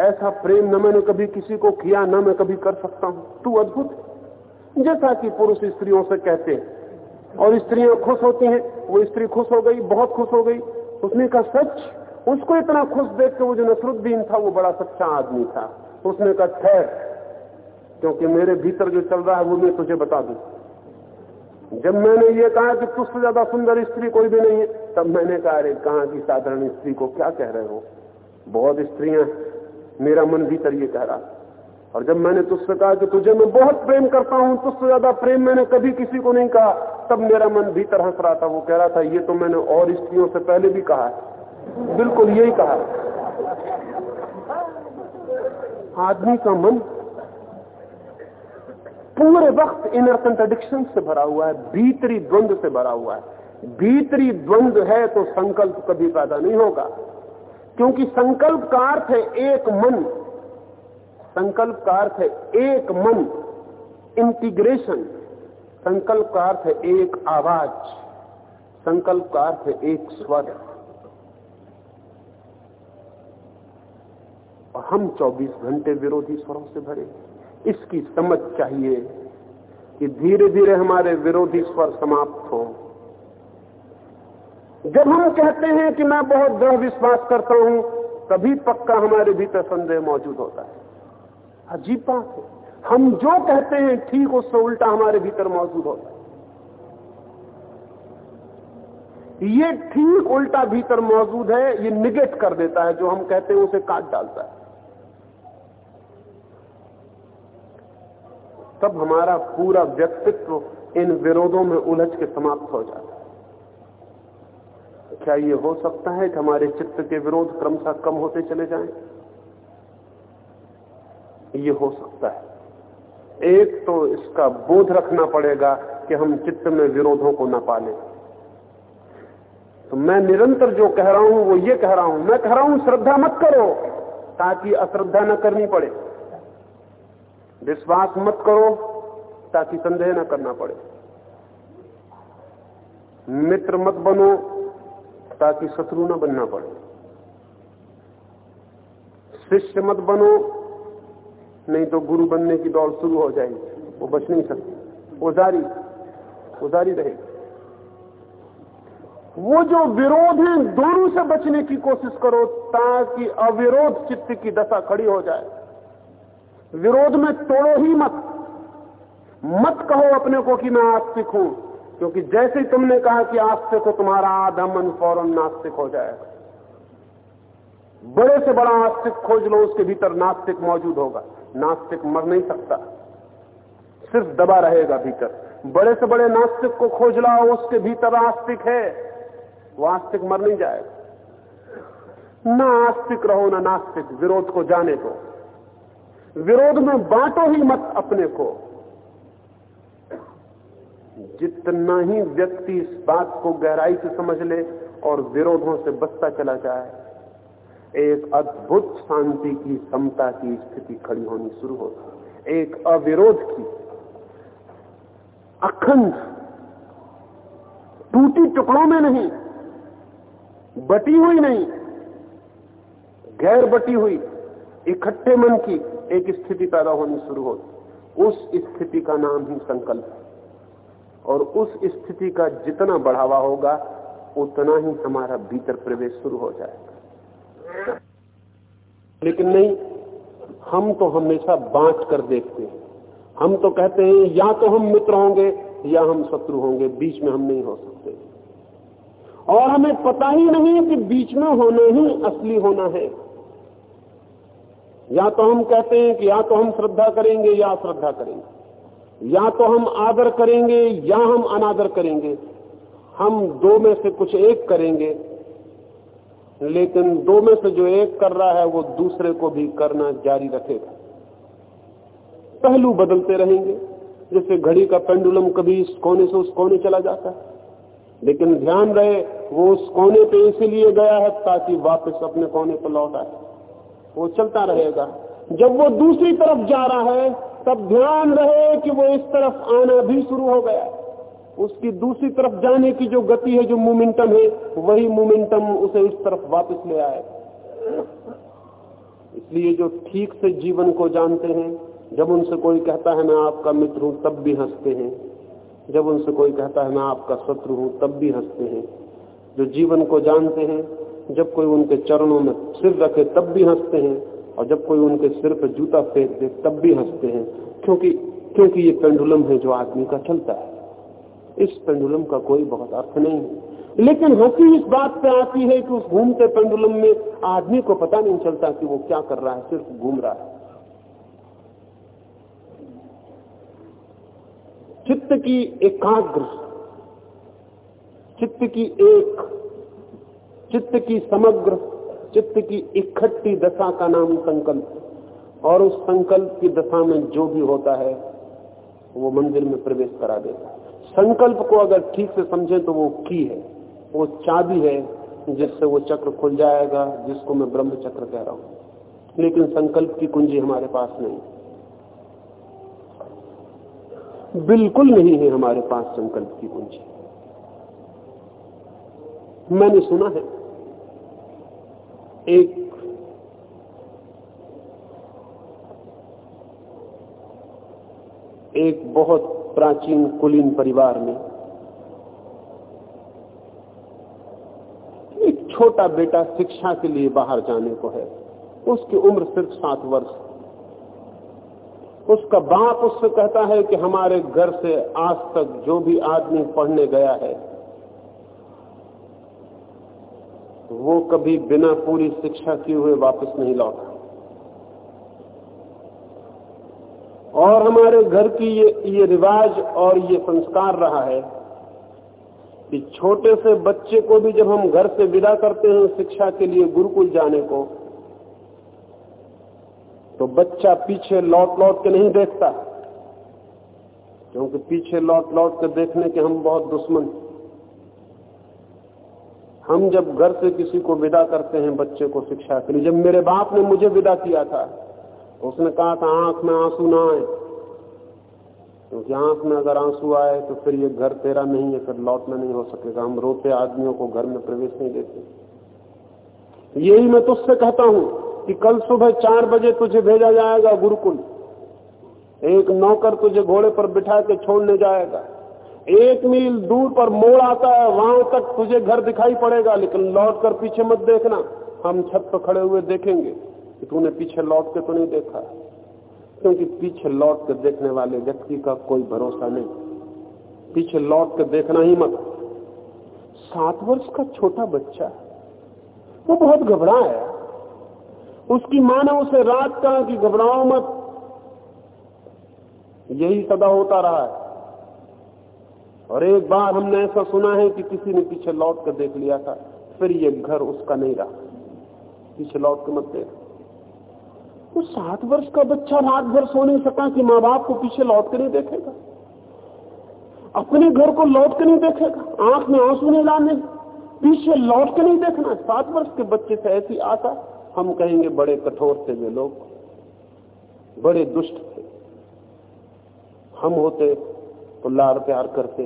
ऐसा प्रेम न मैंने कभी किसी को किया, न मैं कभी कर सकता हूँ। तू अद्भुत जैसा कि पुरुष स्त्रियों से कहते हैं और स्त्रियाँ खुश होती हैं, वो स्त्री खुश हो गई, बहुत खुश हो गई। उसने कहा, सच? उसको इतना खुश देख के वो जो नसरुद्दीन था, वो बड़ा सच्चा आदमी था। उसने कहा ठहर क्योंकि मेरे भीतर जो चल रहा है, वो मैं तुझे बता दू। जब मैंने ये कहा कि तुझसे ज़्यादा सुंदर स्त्री कोई भी नहीं है, तब मैंने कहा, अरे, कहा कि साधारण स्त्री को क्या कह रहे हो? बहुत स्त्रियाँ, मेरा मन भीतर ये कह रहा। और जब मैंने तुझसे कहा कि तुझे मैं बहुत प्रेम करता हूँ, तुझसे ज़्यादा प्रेम मैंने कभी किसी को नहीं कहा, तब मेरा मन भीतर हंस रहा था। वो कह रहा था, ये तो मैंने और स्त्रियों से पहले भी कहा बिल्कुल यही कहा आदमी का मन पूरे वक्त इनर कंट्रडिक्शन से भरा हुआ है, भीतरी द्वंद से भरा हुआ है। भीतरी द्वंद है तो संकल्प कभी पैदा नहीं होगा, क्योंकि संकल्प का अर्थ है एक मन। संकल्प का अर्थ है एक मन इंटीग्रेशन संकल्प का अर्थ है एक आवाज़ संकल्प का अर्थ है एक स्वर। और हम 24 घंटे विरोधी स्वरों से भरे। इसकी समझ चाहिए कि धीरे धीरे हमारे विरोधी स्वर समाप्त हो। जब हम कहते हैं कि मैं बहुत दृढ़ विश्वास करता हूँ, तभी पक्का हमारे भीतर संदेह मौजूद होता है। अजीब बात है। हम जो कहते हैं, ठीक उससे उल्टा हमारे भीतर मौजूद होता है। ये ठीक उल्टा भीतर मौजूद है, ये निगेट कर देता है, जो हम कहते हैं उसे काट डालता है। तब हमारा पूरा व्यक्तित्व इन विरोधों में उलझ के समाप्त हो जाता है। क्या ये हो सकता है कि हमारे चित्त के विरोध क्रमशः कम होते चले जाएँ? ये हो सकता है। एक तो इसका बोध रखना पड़ेगा कि हम चित्त में विरोधों को न पाले। तो मैं निरंतर जो कह रहा हूँ, वो ये कह रहा हूँ, मैं कह रहा हूँ, श्रद्धा मत करो, ताकि अश्रद्धा न करनी पड़े। विश्वास मत करो, ताकि संदेह न करना पड़े। मित्र मत बनो, ताकि शत्रु न बनना पड़े। शिष्य मत बनो नहीं तो गुरु बनने की दौड़ शुरू हो जाएगी। वो बच नहीं सकती। वो जारी। वो जारी रहेगी वो जो विरोध है दोनों से बचने की कोशिश करो ताकि अविरोध चित्त की दशा खड़ी हो जाए। विरोध में तोड़ो ही मत। मत कहो अपने को कि मैं आस्तिक हूँ, क्योंकि जैसे ही तुमने कहा कि आस्तिक हो, तुम्हारा आधा मन फ़ौरन नास्तिक हो जाएगा। बड़े से बड़ा आस्तिक खोज लो, उसके भीतर नास्तिक मौजूद होगा। नास्तिक मर नहीं सकता। सिर्फ़ दबा रहेगा भीतर। बड़े से बड़े नास्तिक को खोज लाओ, उसके भीतर आस्तिक है। वो आस्तिक मर नहीं जाएगा। ना आस्तिक रहो, ना नास्तिक। विरोध को जाने दो। विरोध में बांटो ही मत अपने को। जितना ही व्यक्ति इस बात को गहराई से समझ ले और विरोधों से बचता चला जाए एक अद्भुत शांति की, समता की स्थिति खड़ी होनी शुरू होती एक अविरोध की अखंड टूटी टुकड़ों में नहीं, बटी हुई नहीं, गैर बटी हुई, इकट्ठे मन की एक स्थिति पैदा होनी शुरू होती उस स्थिति का नाम ही संकल्प और उस स्थिति का जितना बढ़ावा होगा, उतना ही हमारा भीतर प्रवेश शुरू हो जाएगा। लेकिन नहीं, हम तो हमेशा बांट कर देखते हैं। हम तो कहते हैं, या तो हम मित्र होंगे, या हम शत्रु होंगे, बीच में हम नहीं हो सकते। और हमें पता ही नहीं कि बीच में होना ही असली होना है। या तो हम कहते हैं कि या तो हम श्रद्धा करेंगे, या श्रद्धा करेंगे। या तो हम आदर करेंगे, या हम अनादर करेंगे। हम दो में से कुछ एक करेंगे। लेकिन दो में से जो एक कर रहा है, वो दूसरे को भी करना जारी रखेगा। पहलू बदलते रहेंगे। जैसे घड़ी का पेंडुलम कभी इस कोने से उस कोने चला जाता है। लेकिन ध्यान रहे, वो उस कोने पे इसीलिए गया है ताकि वापस अपने कोने पर लौट आए। वो चलता रहेगा। जब वो दूसरी तरफ़ जा रहा है, तब ध्यान रहे कि वो इस तरफ़ आना भी शुरू हो गया उसकी दूसरी तरफ़ जाने की जो गति है, जो मोमेंटम है, वही मोमेंटम उसे इस तरफ़ वापस ले आए। इसलिए जो ठीक से जीवन को जानते हैं, जब उनसे कोई कहता है, मैं आपका मित्र हूँ, तब भी हँसते हैं। जब उनसे कोई कहता है, मैं आपका शत्रु हूँ, तब भी हँसते हैं। जो जीवन को जानते हैं, जब कोई उनके चरणों में सिर रखे, तब भी हँसते हैं, और जब कोई उनके सिर पर जूता फेंक दे, तब भी हँसते हैं। क्योंकि क्योंकि ये पेंडुलम है जो आदमी का चलता है। इस पेंडुलम का कोई बहुत अर्थ नहीं है। लेकिन हँसी इस बात पे आती है कि उस घूमते पेंडुलम में आदमी को पता नहीं चलता कि वो क्या कर रहा है, सिर्फ़ घूम रहा है। चित्त की एकाग्र, चित्त की एक, चित्त की समग्र, चित्त की इकट्ठी दशा का नाम संकल्प, और उस संकल्प की दशा में जो भी होता है, वो मंदिर में प्रवेश करा देता है। संकल्प को अगर ठीक से समझे तो वो की है, वो चाबी है जिससे वो चक्र खुल जाएगा, जिसको मैं ब्रह्म चक्र कह रहा हूँ। लेकिन संकल्प की कुंजी हमारे पास नहीं। बिल्कुल नहीं है हमारे पास संकल्प की कुंजी। मैंने सुना है, एक एक बहुत प्राचीन कुलीन परिवार में। एक छोटा बेटा शिक्षा के लिए बाहर जाने को है। उसकी उम्र सिर्फ़ सात वर्ष। उसका बाप उससे कहता है कि हमारे घर से आज तक जो भी आदमी पढ़ने गया है, वो कभी बिना पूरी शिक्षा किए हुए वापस नहीं लौटा। और हमारे घर की ये ये रिवाज और ये संस्कार रहा है कि छोटे से बच्चे को भी जब हम घर से विदा करते हैं शिक्षा के लिए गुरुकुल जाने को तो बच्चा पीछे लौट लौट के नहीं देखता, क्योंकि पीछे लौट लौट के देखने के हम बहुत दुश्मन हम जब घर से किसी को विदा करते हैं बच्चे को शिक्षा के लिए, जब मेरे बाप ने मुझे विदा किया था उसने कहा था, आँख में आँसू ना आए। क्योंकि आँख में अगर आँसू आए तो फिर ये घर तेरा नहीं है, फिर लौटना नहीं हो सकेगा। हम रोते आदमियों को घर में प्रवेश नहीं देते। यही मैं तुझसे कहता हूँ कि कल सुबह चार बजे तुझे भेजा जाएगा गुरुकुल। एक नौकर तुझे घोड़े पर बिठा के छोड़ने जाएगा। एक मील दूर पर मोड़ आता है, वहाँ तक तुझे घर दिखाई पड़ेगा, लेकिन लौट कर पीछे मत देखना। हम छत पर खड़े हुए देखेंगे। कि तूने पीछे लौट के तो नहीं देखा? क्योंकि पीछे लौट कर देखने वाले व्यक्ति का कोई भरोसा नहीं। पीछे लौट कर देखना ही मत। सात वर्ष का छोटा बच्चा, वो बहुत घबराया। उसकी माँ ने उसे रात कहा कि घबराओ मत। यही सदा होता रहा है। और एक बार हमने ऐसा सुना है कि किसी ने पीछे लौट कर देख लिया था, फिर ये घर उसका नहीं रहा। पीछे लौट के मत देख वो सात वर्ष का बच्चा रात भर सो नहीं सका कि माँ बाप को पीछे लौट कर नहीं देखेगा। अपने घर को लौट कर नहीं देखेगा। आँख में आँसू नहीं लाने। पीछे लौट के नहीं देखना। सात वर्ष के बच्चे से ऐसी आशा। हम कहेंगे बड़े कठोर थे वे लोग। बड़े दुष्ट थे। हम होते तो लाड़ प्यार करते,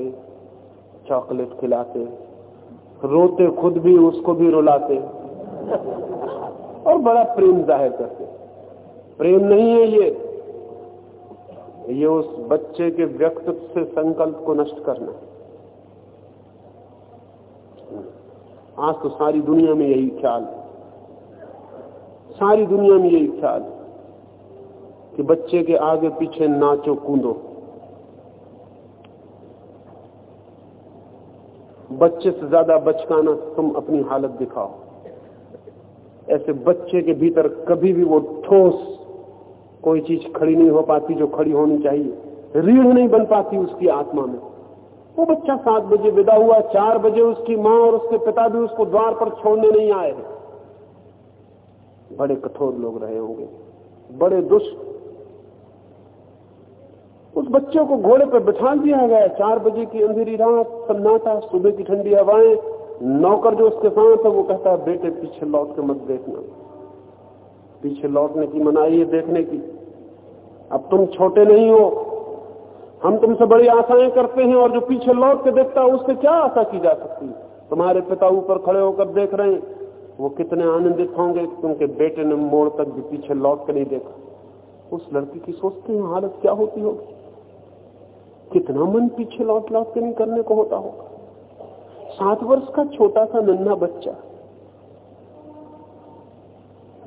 चॉकलेट खिलाते, रोते खुद भी, उसको भी रुलाते। और बड़ा प्रेम ज़ाहिर करते। प्रेम नहीं है ये। ये उस बच्चे के व्यक्तित्व से संकल्प को नष्ट करना। आज तो सारी दुनिया में यही ख्याल सारी दुनिया में यही ख्याल कि बच्चे के आगे पीछे नाचो, कूदो। बच्चे से ज़्यादा बचकाना तुम अपनी हालत दिखाओ। ऐसे बच्चे के भीतर कभी भी वो ठोस कोई चीज़ खड़ी नहीं हो पाती जो खड़ी होनी चाहिए। रीढ़ नहीं बन पाती उसकी आत्मा में। वो बच्चा सात बजे विदा हुआ, चार बजे उसकी माँ और उसके पिता भी उसको द्वार पर छोड़ने नहीं आए बड़े कठोर लोग रहे होंगे। बड़े दुष्ट। उस बच्चे को घोड़े पर बिठा दिया गया। चार बजे की अंधेरी रात, सन्नाटा, सुबह की ठंडी हवाएँ। नौकर जो उसके साथ है, वो कहता है, बेटे, पीछे लौट के मत देखना। पीछे लौटने की मनाई है देखने की। अब तुम छोटे नहीं हो। हम तुमसे बड़ी आशाएँ करते हैं और जो पीछे लौट के देखता है, उससे क्या आशा की जा सकती तुम्हारे पिता ऊपर खड़े होकर देख रहे हैं। वो कितने आनंदित होंगे उनके बेटे ने मोड़ तक भी पीछे लौट कर नहीं देखा। उस लड़की की सोचते हैं, हालत क्या होती होगी? कितना मन पीछे लौट लौट के नहीं करने को होता होगा? सात वर्ष का छोटा सा नन्हा बच्चा।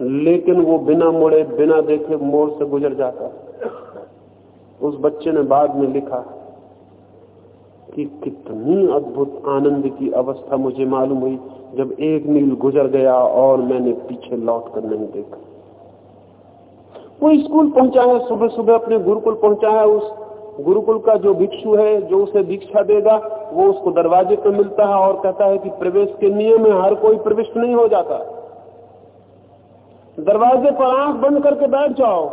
लेकिन वो बिना मुड़े, बिना देखे मोड़ से गुजर जाता। उस बच्चे ने बाद में लिखा कि कितनी अद्भुत आनंद की अवस्था मुझे मालूम हुई जब एक मील गुजर गया और मैंने पीछे लौट कर नहीं देखा। वो स्कूल पहुँचा है सुबह सुबह अपने गुरुकुल पहुँचा है उस गुरुकुल का जो भिक्षु है, जो उसे दीक्षा देगा, वो उसको दरवाजे पे मिलता है और कहता है कि प्रवेश के नियम में हर कोई प्रविष्ट नहीं हो जाता। दरवाजे पर आँख बंद करके बैठ जाओ।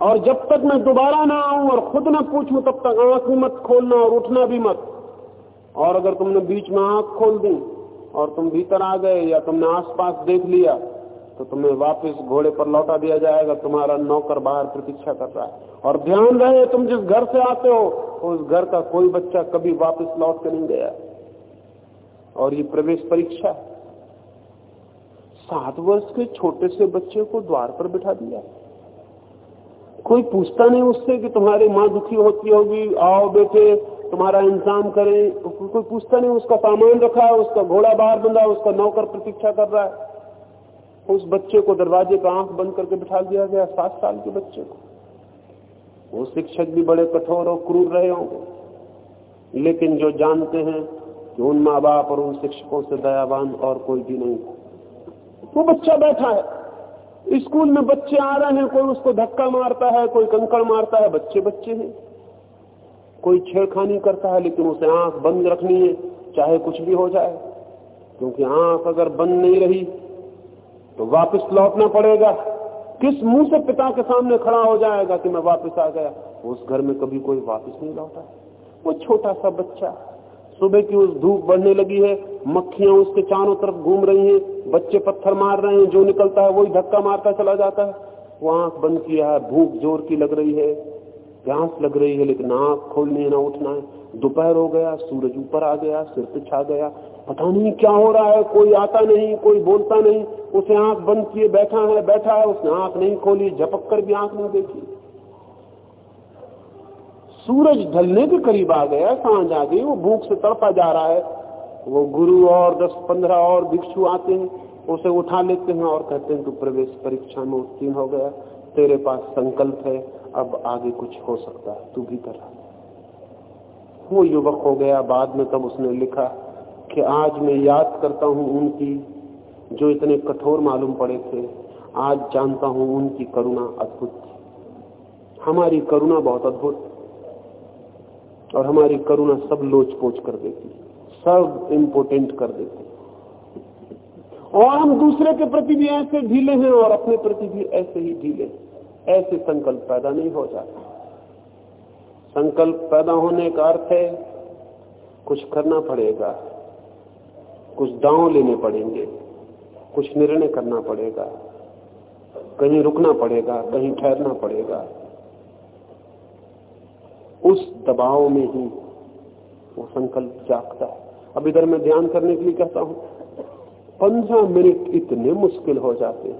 और जब तक मैं दोबारा ना आऊँ और खुद ना पूछूँ, तब तक आँख भी मत खोलना और उठना भी मत। और अगर तुमने बीच में आँख खोल दी और तुम भीतर आ गए या तुमने आसपास देख लिया तो तुम्हें वापस घोड़े पर लौटा दिया जाएगा। तुम्हारा नौकर बाहर प्रतीक्षा कर रहा है। और ध्यान रहे, तुम जिस घर से आते हो, उस घर का कोई बच्चा कभी वापस लौट कर नहीं गया। और ये प्रवेश परीक्षा सात वर्ष के छोटे से बच्चे को द्वार पर बिठा दिया। कोई पूछता नहीं उससे कि तुम्हारी माँ दुखी होती होगी, आओ बेटे, तुम्हारा इंतज़ाम करें। कोई पूछता नहीं, उसका सामान रखा है उसका घोड़ा बाहर बंधा है उसका नौकर प्रतीक्षा कर रहा है। उस बच्चे को दरवाजे पर आँख बंद करके बिठा दिया गया, सात साल के बच्चे को। वो शिक्षक भी बड़े कठोर और क्रूर रहे होंगे। लेकिन जो जानते हैं कि उन माँ बाप और उन शिक्षकों से दयावान और कोई भी नहीं वो बच्चा बैठा है। स्कूल में बच्चे आ रहे हैं, कोई उसको धक्का मारता है, कोई कंकड़ मारता है, बच्चे बच्चे हैं। कोई छेड़खानी करता है, लेकिन उसे आँख बंद रखनी है, चाहे कुछ भी हो जाए। क्योंकि आँख अगर बंद नहीं रही तो वापस लौटना पड़ेगा। किस मुँह से पिता के सामने खड़ा हो जाएगा कि मैं वापस आ गया? उस घर में कभी कोई वापस नहीं लौटा। वो छोटा सा बच्चा सुबह की उस धूप बढ़ने लगी है, मक्खियाँ उसके चारों तरफ़ घूम रही हैं, बच्चे पत्थर मार रहे हैं, जो निकलता है वही धक्का मारता चला जाता है। वो आँख बंद किया है, भूख ज़ोर की लग रही है, प्यास लग रही है, लेकिन आँख खोलनी है ना उठना है। दोपहर हो गया, सूरज ऊपर आ गया, सिर पे छा गया। पता नहीं क्या हो रहा है, कोई आता नहीं, कोई बोलता नहीं, उसे आँख बंद किए बैठा है बैठा है, उसने आँख नहीं खोली, झपक कर भी आँख नहीं देखी। सूरज ढलने के करीब आ गया, साँझ आ गई, वो भूख से तड़पा जा रहा है। वो गुरु और दस पंद्रह और भिक्षु आते हैं, उसे उठा लेते हैं और कहते हैं, तू प्रवेश परीक्षा में उत्तीर्ण हो गया, तेरे पास संकल्प है, अब आगे कुछ हो सकता है, तू भी कर वो युवक हो गया, बाद में तब उसने लिखा कि आज मैं याद करता हूँ उनकी, जो इतने कठोर मालूम पड़े थे। आज जानता हूँ उनकी करुणा अद्भुत थी। हमारी करुणा बहुत अद्भुत और हमारी करुणा सब लोच पोच कर देती सब इम्पोर्टेंट कर देती और हम दूसरे के प्रति भी ऐसे ढीले हैं और अपने प्रति भी ऐसे ही ढीले ऐसे संकल्प पैदा नहीं हो जाते। संकल्प पैदा होने का अर्थ है, कुछ करना पड़ेगा, कुछ दांव लेने पड़ेंगे, कुछ निर्णय करना पड़ेगा, कहीं रुकना पड़ेगा, कहीं ठहरना पड़ेगा। उस दबाव में ही वो संकल्प जागता है। अब इधर मैं ध्यान करने के लिए कहता हूँ, पंद्रह मिनट इतने मुश्किल हो जाते हैं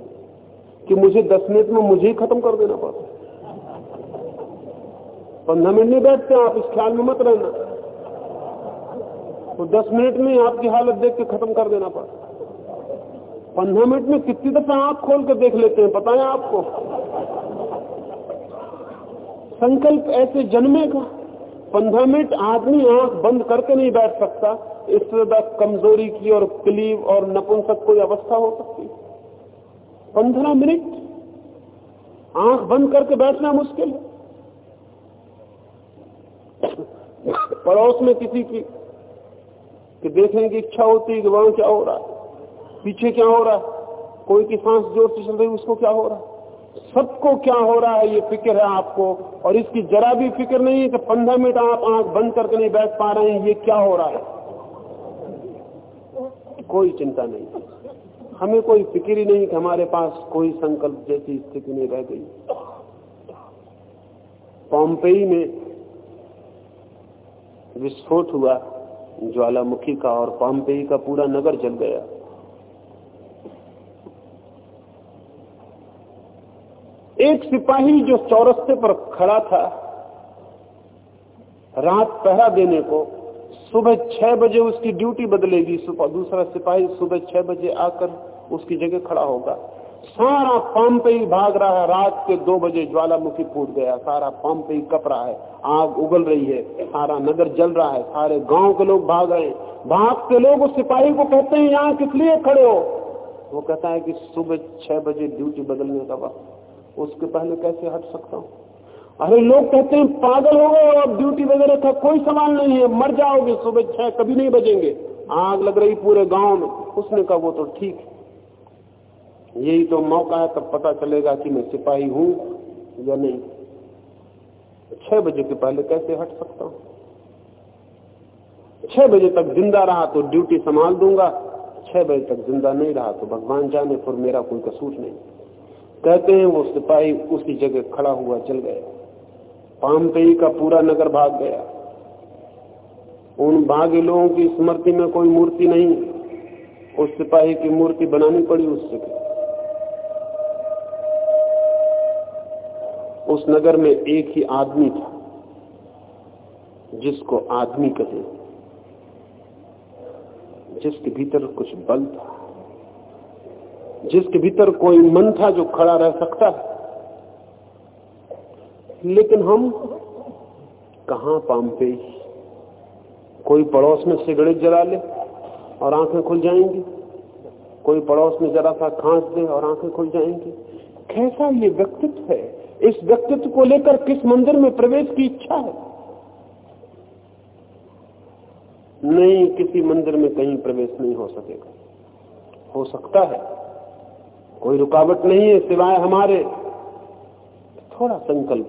कि मुझे दस मिनट में मुझे ही खत्म कर देना पड़ता है। पंद्रह मिनट नहीं बैठते आप, इस ख्याल में मत रहना। तो दस मिनट में आपकी हालत देख के खत्म कर देना पड़ता पंद्रह मिनट में कितनी दफ़ा आप खोल कर देख लेते हैं, पता है आपको? संकल्प ऐसे जन्मेगा। पंद्रह मिनट आदमी आँख बंद करके नहीं बैठ सकता। इससे ज़्यादा कमज़ोरी की और क्लीव और नपुंसक कोई अवस्था हो सकती। पंद्रह मिनट आँख बंद करके बैठना मुश्किल है। पड़ोस में किसी की, कि देखने की इच्छा होती है कि वहाँ क्या हो रहा है? पीछे क्या हो रहा है? कोई की सांस ज़ोर से चल रही उसको क्या हो रहा है? सबको क्या हो रहा है, ये फ़िक्र है आपको? और इसकी जरा भी फ़िक्र नहीं है कि पंद्रह मिनट आप आँख बंद करके नहीं बैठ पा रहे हैं, ये क्या हो रहा है? कोई चिंता नहीं। हमें कोई फ़िक्र ही नहीं कि हमारे पास कोई संकल्प जैसी स्थिति नहीं रह गई। पॉम्पेई में विस्फोट हुआ, ज्वालामुखी का, और पॉम्पेई का पूरा नगर जल गया। एक सिपाही जो चौरस्ते पर खड़ा था, रात पहरा देने को, सुबह छह बजे उसकी ड्यूटी बदलेगी दूसरा सिपाही सुबह छह बजे आकर उसकी जगह खड़ा होगा। सारा पंप ही भाग रहा है, रात के दो बजे ज्वालामुखी फूट गया, सारा पंप ही कप रहा है, आग उगल रही है, सारा नगर जल रहा है, सारे गाँव के लोग भाग रहे हैं। भागते लोग उस सिपाही को कहते हैं, यहाँ किस लिए खड़े हो? वो कहता है कि सुबह छह बजे ड्यूटी बदलने का वक्त उसके पहले कैसे हट सकता हूँ? अरे लोग कहते हैं, पागल हो गए अब ड्यूटी वगैरह का कोई सवाल नहीं है, मर जाओगे, सुबह छह कभी नहीं बजेंगे। आग लग रही पूरे गाँव में। उसने कहा, वो तो ठीक है। यही तो मौका है, तब पता चलेगा कि मैं सिपाही हूँ या नहीं। छह बजे के पहले कैसे हट सकता हूँ? छह बजे तक ज़िंदा रहा तो ड्यूटी संभाल दूँगा। छह बजे तक ज़िंदा नहीं रहा तो भगवान जाने फिर मेरा कोई कसूर नहीं। कहते हैं, वो सिपाही उसी जगह खड़ा हुआ चल गया। पामपेई का पूरा नगर भाग गया। उन भागे लोगों की स्मृति में कोई मूर्ति नहीं। उस सिपाही की मूर्ति बनानी पड़ी उस जगह। उस नगर में एक ही आदमी था, जिसको आदमी कहे जिसके भीतर कुछ बल था। जिसके भीतर कोई मन था जो खड़ा रह सकता है। लेकिन हम कहा पामपे कोई पड़ोस में सिगरेट जला ले और आँखें खुल जाएँगी। कोई पड़ोस में जरा सा खांस दे और आँखें खुल जाएँगी। कैसा ये व्यक्तित्व है? इस व्यक्तित्व को लेकर किस मंदिर में प्रवेश की इच्छा है? नहीं, किसी मंदिर में कहीं प्रवेश नहीं हो सकेगा। हो सकता है कोई रुकावट नहीं है सिवाय हमारे। थोड़ा संकल्प,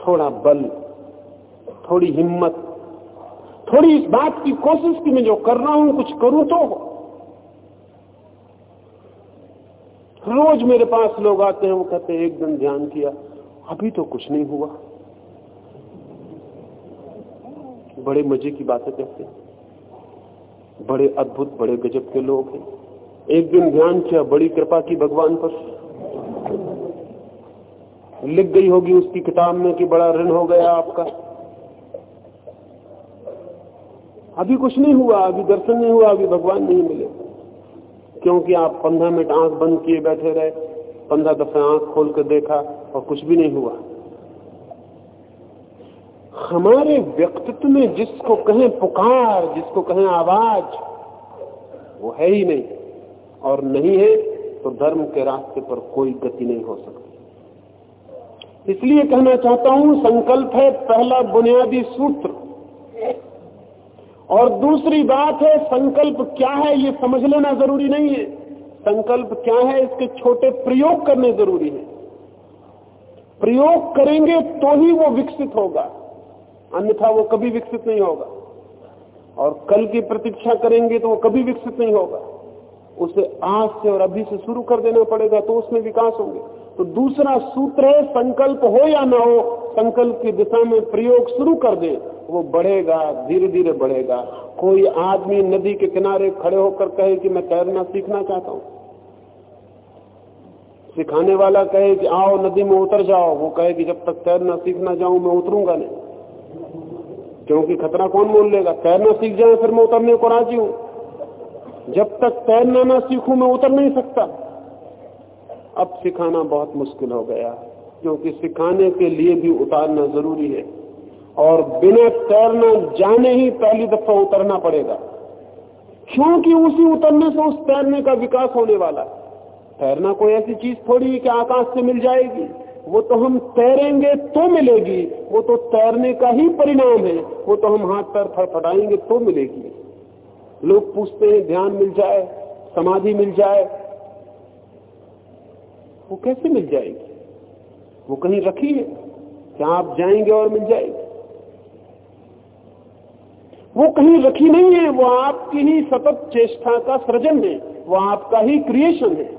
थोड़ा बल, थोड़ी हिम्मत, थोड़ी इस बात की कोशिश की मैं जो कर रहा हूँ, कुछ करूँ तो रोज मेरे पास लोग आते हैं, वो कहते हैं, एक दिन ध्यान किया, अभी तो कुछ नहीं हुआ। बड़े मज़े की बातें कहते हैं। बड़े अद्भुत, बड़े गजब के लोग हैं। एक दिन ध्यान किया, बड़ी कृपा की भगवान पर। लिख गई होगी उसकी किताब में कि बड़ा ऋण हो गया आपका। अभी कुछ नहीं हुआ, अभी दर्शन नहीं हुआ, अभी भगवान नहीं मिले। क्योंकि आप पंद्रह मिनट आँख बंद किए बैठे रहे, पंद्रह दफे आँख खोल कर देखा और कुछ भी नहीं हुआ। हमारे व्यक्तित्व में जिसको कहें पुकार, जिसको कहें आवाज़, वो है ही नहीं। और नहीं है तो धर्म के रास्ते पर कोई गति नहीं हो सकती। इसलिए कहना चाहता हूँ, संकल्प है पहला बुनियादी सूत्र। और दूसरी बात है, संकल्प क्या है, ये समझ लेना ज़रूरी नहीं है। संकल्प क्या है, इसके छोटे प्रयोग करने ज़रूरी है। प्रयोग करेंगे तो ही वो विकसित होगा, अन्यथा वो कभी विकसित नहीं होगा। और कल की प्रतीक्षा करेंगे तो वो कभी विकसित नहीं होगा। उसे आज से और अभी से शुरू कर देना पड़ेगा तो उसमें विकास होंगे। तो दूसरा सूत्र है, संकल्प हो या ना हो, संकल्प की दिशा में प्रयोग शुरू कर दे, वो बढ़ेगा धीरे धीरे बढ़ेगा। कोई आदमी नदी के किनारे खड़े होकर कहे कि मैं तैरना सीखना चाहता हूँ। सिखाने वाला कहे कि आओ नदी में उतर जाओ, वो कहे कि जब तक तैरना सीखना जाऊँ, मैं उतरूँगा नहीं। क्योंकि खतरा कौन मोल लेगा? तैरना सीख जाए, फिर मैं उतरने को राज़ी हूँ। जब तक तैरना ना सीखूं, मैं उतर नहीं सकता। अब सिखाना बहुत मुश्किल हो गया, क्योंकि सिखाने के लिए भी उतारना ज़रूरी है। और बिना तैरना, जाने ही पहली दफ़ा उतरना पड़ेगा। क्योंकि उसी उतरने से उस तैरने का विकास होने वाला है। तैरना कोई ऐसी चीज़ थोड़ी है कि आकाश से मिल जाएगी। वो तो हम तैरेंगे तो मिलेगी। वो तो तैरने का ही परिणाम है। वो तो हम हाथ पैर फटफटाएँगे तो मिलेगी। लोग पूछते हैं ध्यान मिल जाए, समाधि मिल जाए, वो कैसे मिल जाएगी? वो कहीं रखी है क्या आप जाएँगे और मिल जाएगी। वो कहीं रखी नहीं है, वो आपकी ही सतत चेष्टा का सृजन है, वो आपका ही क्रिएशन है।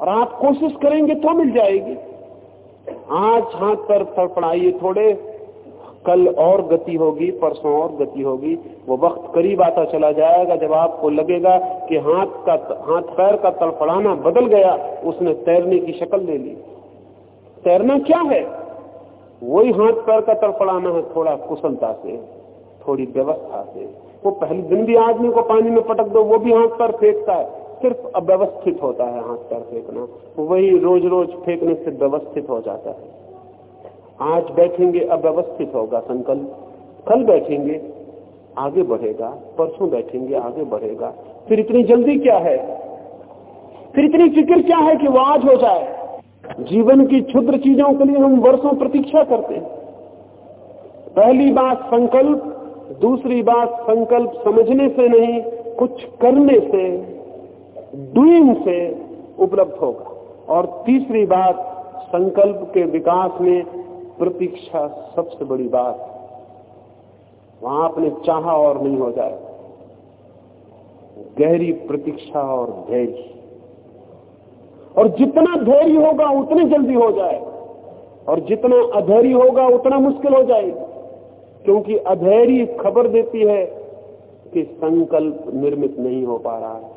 और आप कोशिश करेंगे तो मिल जाएगी। आज हाथ पर फड़फड़ाइए थोड़े कल और गति होगी, परसों और गति होगी। वो वक्त करीब आता चला जाएगा जब आपको लगेगा कि हाथ का, हाथ पैर का तड़फड़ाना बदल गया, उसने तैरने की शक्ल ले ली। तैरना क्या है? वही हाथ पैर का तड़फड़ाना है, थोड़ा कुशलता से, थोड़ी व्यवस्था से। वो पहले दिन भी आदमी को पानी में पटक दो, वो भी हाथ पर फेंकता है। सिर्फ़ अव्यवस्थित होता है हाथ पैर फेंकना। वही रोज रोज फेंकने से व्यवस्थित हो जाता है। आज बैठेंगे, अव्यवस्थित होगा संकल्प। कल बैठेंगे, आगे बढ़ेगा, परसों बैठेंगे, आगे बढ़ेगा। फिर इतनी जल्दी क्या है? फिर इतनी फ़िक्र क्या है कि वो आज हो जाए? जीवन की क्षुद्र चीज़ों के लिए हम वर्षों प्रतीक्षा करते हैं। पहली बात संकल्प, दूसरी बात संकल्प समझने से नहीं, कुछ करने से डूइंग से उपलब्ध होगा। और तीसरी बात संकल्प के विकास में प्रतीक्षा सबसे बड़ी बात। वहाँ आपने चाहा और नहीं हो जाए। गहरी प्रतीक्षा और धैर्य। और जितना धैर्य होगा, उतनी जल्दी हो जाए। और जितना अधैर्य होगा, उतना मुश्किल हो जाएगी। क्योंकि अधैर्य खबर देती है कि संकल्प निर्मित नहीं हो पा रहा है।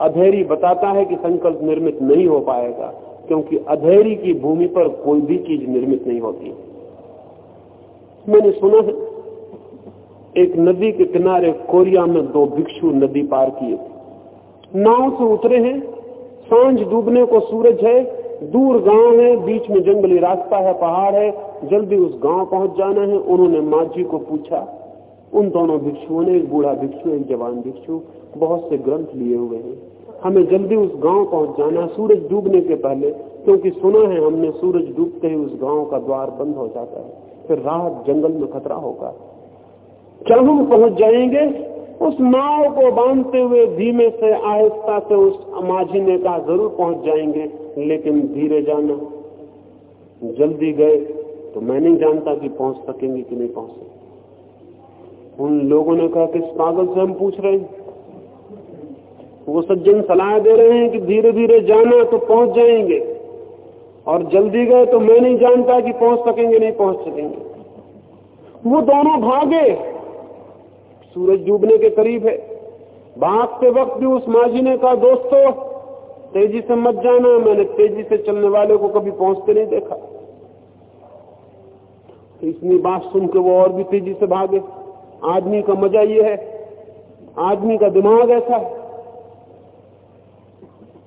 अधैर्य बताता है कि संकल्प निर्मित नहीं हो पाएगा। क्योंकि अधेरी की भूमि पर कोई भी चीज़ निर्मित नहीं होती। मैंने सुना है, एक नदी के किनारे कोरिया में दो भिक्षु नदी पार किए। नाव से उतरे हैं, साँझ डूबने को सूरज है, दूर गाँव है, बीच में जंगली रास्ता है, पहाड़ है, जल्दी उस गाँव पहुँच जाना है, उन्होंने माँ जी को पूछा। उन दोनों भिक्षुओं ने, एक बूढ़ा भिक्षु, एक जवान भिक्षु, बहुत से ग्रंथ लिए हुए हैं। हमें जल्दी उस गाँव पहुँच जाना सूरज डूबने के पहले, क्योंकि सुना है हमने सूरज डूबते ही उस गाँव का द्वार बंद हो जाता है। फिर रात जंगल में खतरा होगा। क्या हम पहुँच जाएँगे। उस नाव को बांधते हुए धीमे से, आहिस्ता से उस माझी ने कहा ज़रूर पहुँच जाएँगे, लेकिन धीरे जाना। जल्दी गए तो मैं नहीं जानता कि पहुँच सकेंगे कि नहीं पहुँच। सकेंगे उन लोगों ने कहा, किस पागल से हम पूछ रहे हैं? वो सज्जन सलाह दे रहे हैं कि धीरे धीरे जाना तो पहुँच जाएँगे। और जल्दी गए तो मैं नहीं जानता कि पहुँच सकेंगे, नहीं पहुँच सकेंगे। वो दोनों भागे। सूरज डूबने के करीब है। भागते वक्त भी उस माजी ने कहा दोस्तों, तेज़ी से मत जाना। मैंने तेज़ी से चलने वाले को कभी पहुँचते नहीं देखा। तो इतनी बात सुन के वो और भी तेज़ी से भागे। आदमी का मज़ा ये है। आदमी का दिमाग ऐसा है।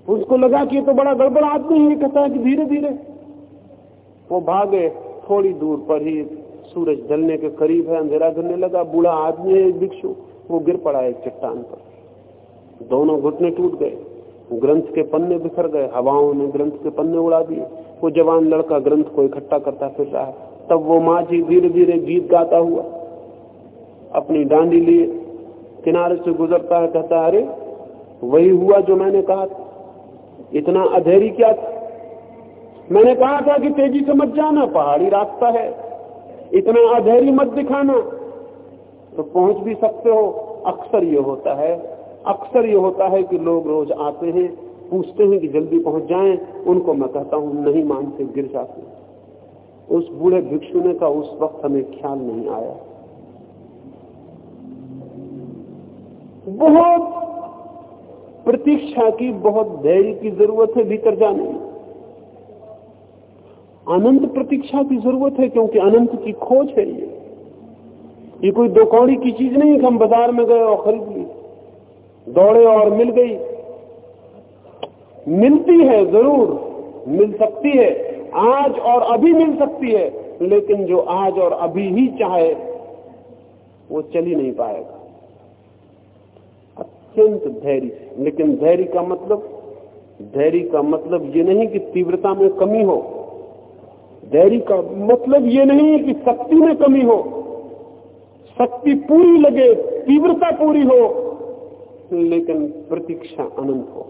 उसको लगा कि तो बड़ा गड़बड़ आदमी है कहता है कि धीरे धीरे वो भागे, थोड़ी दूर पर ही सूरज ढलने के करीब है, अंधेरा गिरने लगा, बूढ़ा आदमी है भिक्षु, वो गिर पड़ा एक चट्टान पर। दोनों घुटने टूट गए, ग्रंथ के पन्ने बिखर गए, हवाओं ने ग्रंथ के पन्ने उड़ा दिए। वो जवान लड़का ग्रंथ को इकट्ठा करता फिर रहा है तब वो माँ जी धीरे धीरे गीत गाता हुआ, अपनी डांडी लिए किनारे से गुजरता है, कहता अरे, वही हुआ जो मैंने कहा था। इतना अधेरी क्या मैंने कहा था कि तेज़ी से मत जाना, पहाड़ी रास्ता है। इतना अधेरी मत दिखाना। तो पहुँच भी सकते हो। अक्सर ये होता है, अक्सर ये होता है कि लोग रोज आते हैं, पूछते हैं कि जल्दी पहुँच जाएँ। उनको मैं कहता हूँ, नहीं मानते, गिर जाते उस बूढ़े भिक्षु ने का उस वक्त हमें ख्याल नहीं आया। बहुत प्रतीक्षा की, बहुत धैर्य की ज़रूरत है भीतर जाने अनंत प्रतीक्षा की ज़रूरत है, क्योंकि अनंत की खोज है ये। ये कोई दो कौड़ी की चीज़ नहीं कि हम बाज़ार में गए और खरीद ली। दौड़े और मिल गई। मिलती है, ज़रूर मिल सकती है। आज और अभी मिल सकती है, लेकिन जो आज और अभी ही चाहे, वो चल ही नहीं पाएगा। अत्यंत धैर्य। लेकिन धैर्य का मतलब धैर्य का मतलब ये नहीं कि तीव्रता में कमी हो। धैर्य का मतलब ये नहीं कि शक्ति में कमी हो। शक्ति पूरी लगे, तीव्रता पूरी हो, लेकिन प्रतीक्षा अनंत हो।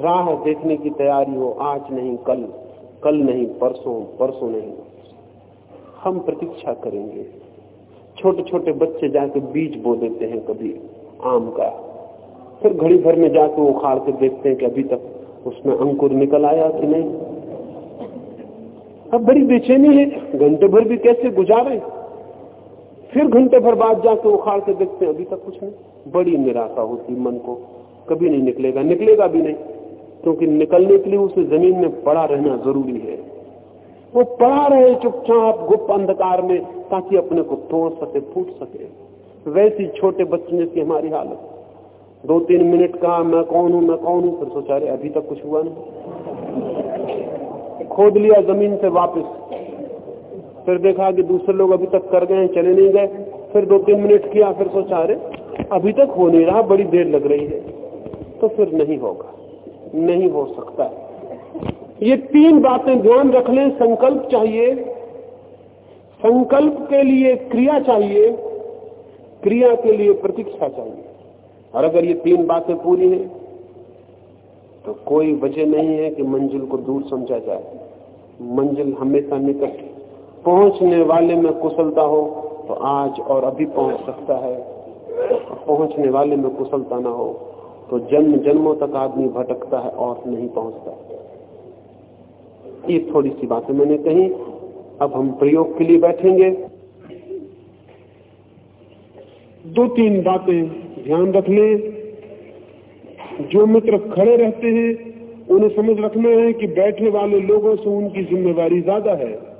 राह देखने की तैयारी हो, आज नहीं, कल कल नहीं, परसों परसों नहीं। हम प्रतीक्षा करेंगे। छोटे छोटे बच्चे जाके बीज बो देते हैं कभी आम का। फिर घड़ी भर में जाके उखाड़ के देखते हैं कि अभी तक उसमें अंकुर निकल आया कि नहीं। अब बड़ी बेचैनी है, घंटे भर भी कैसे गुजारे? फिर घंटे भर बाद जाके उखाड़ के देखते हैं, अभी तक कुछ नहीं। बड़ी निराशा होती मन को, कभी नहीं निकलेगा निकलेगा भी नहीं। क्योंकि निकलने के लिए उसे ज़मीन में पड़ा रहना ज़रूरी है। वो पड़ा रहे चुपचाप, गुप्त अंधकार में ताकि अपने को तोड़ सके, फूट सके। वैसी छोटे बच्चे जैसी हमारी हालत। दो तीन मिनट कहा मैं कौन हूँ, मैं कौन हूँ? फिर सोचा रहे अभी तक कुछ हुआ नहीं। खोद लिया ज़मीन से वापस। फिर देखा कि दूसरे लोग अभी तक कर गए चले नहीं गए। फिर दो तीन मिनट किया, फिर सोचा रहे अभी तक हो नहीं रहा, बड़ी देर लग रही है। तो फिर नहीं होगा। नहीं हो सकता। ये तीन बातें ध्यान रख लें, संकल्प चाहिए। संकल्प के लिए क्रिया चाहिए, क्रिया के लिए प्रतीक्षा चाहिए। और अगर ये तीन बातें पूरी हैं तो कोई वजह नहीं है कि मंजिल को दूर समझा जाए। मंजिल हमेशा निकट पहुँचने वाले में कुशलता हो तो आज और अभी पहुँच सकता है। पहुँचने वाले में कुशलता ना हो तो जन्म जन्मों तक आदमी भटकता है और नहीं पहुँचता। ये थोड़ी सी बातें मैंने कही। अब हम प्रयोग के लिए बैठेंगे। दो तीन बातें ध्यान रख लें। जो मित्र खड़े रहते हैं, उन्हें समझ रखना है कि बैठने वाले लोगों से उनकी जिम्मेवारी ज़्यादा है।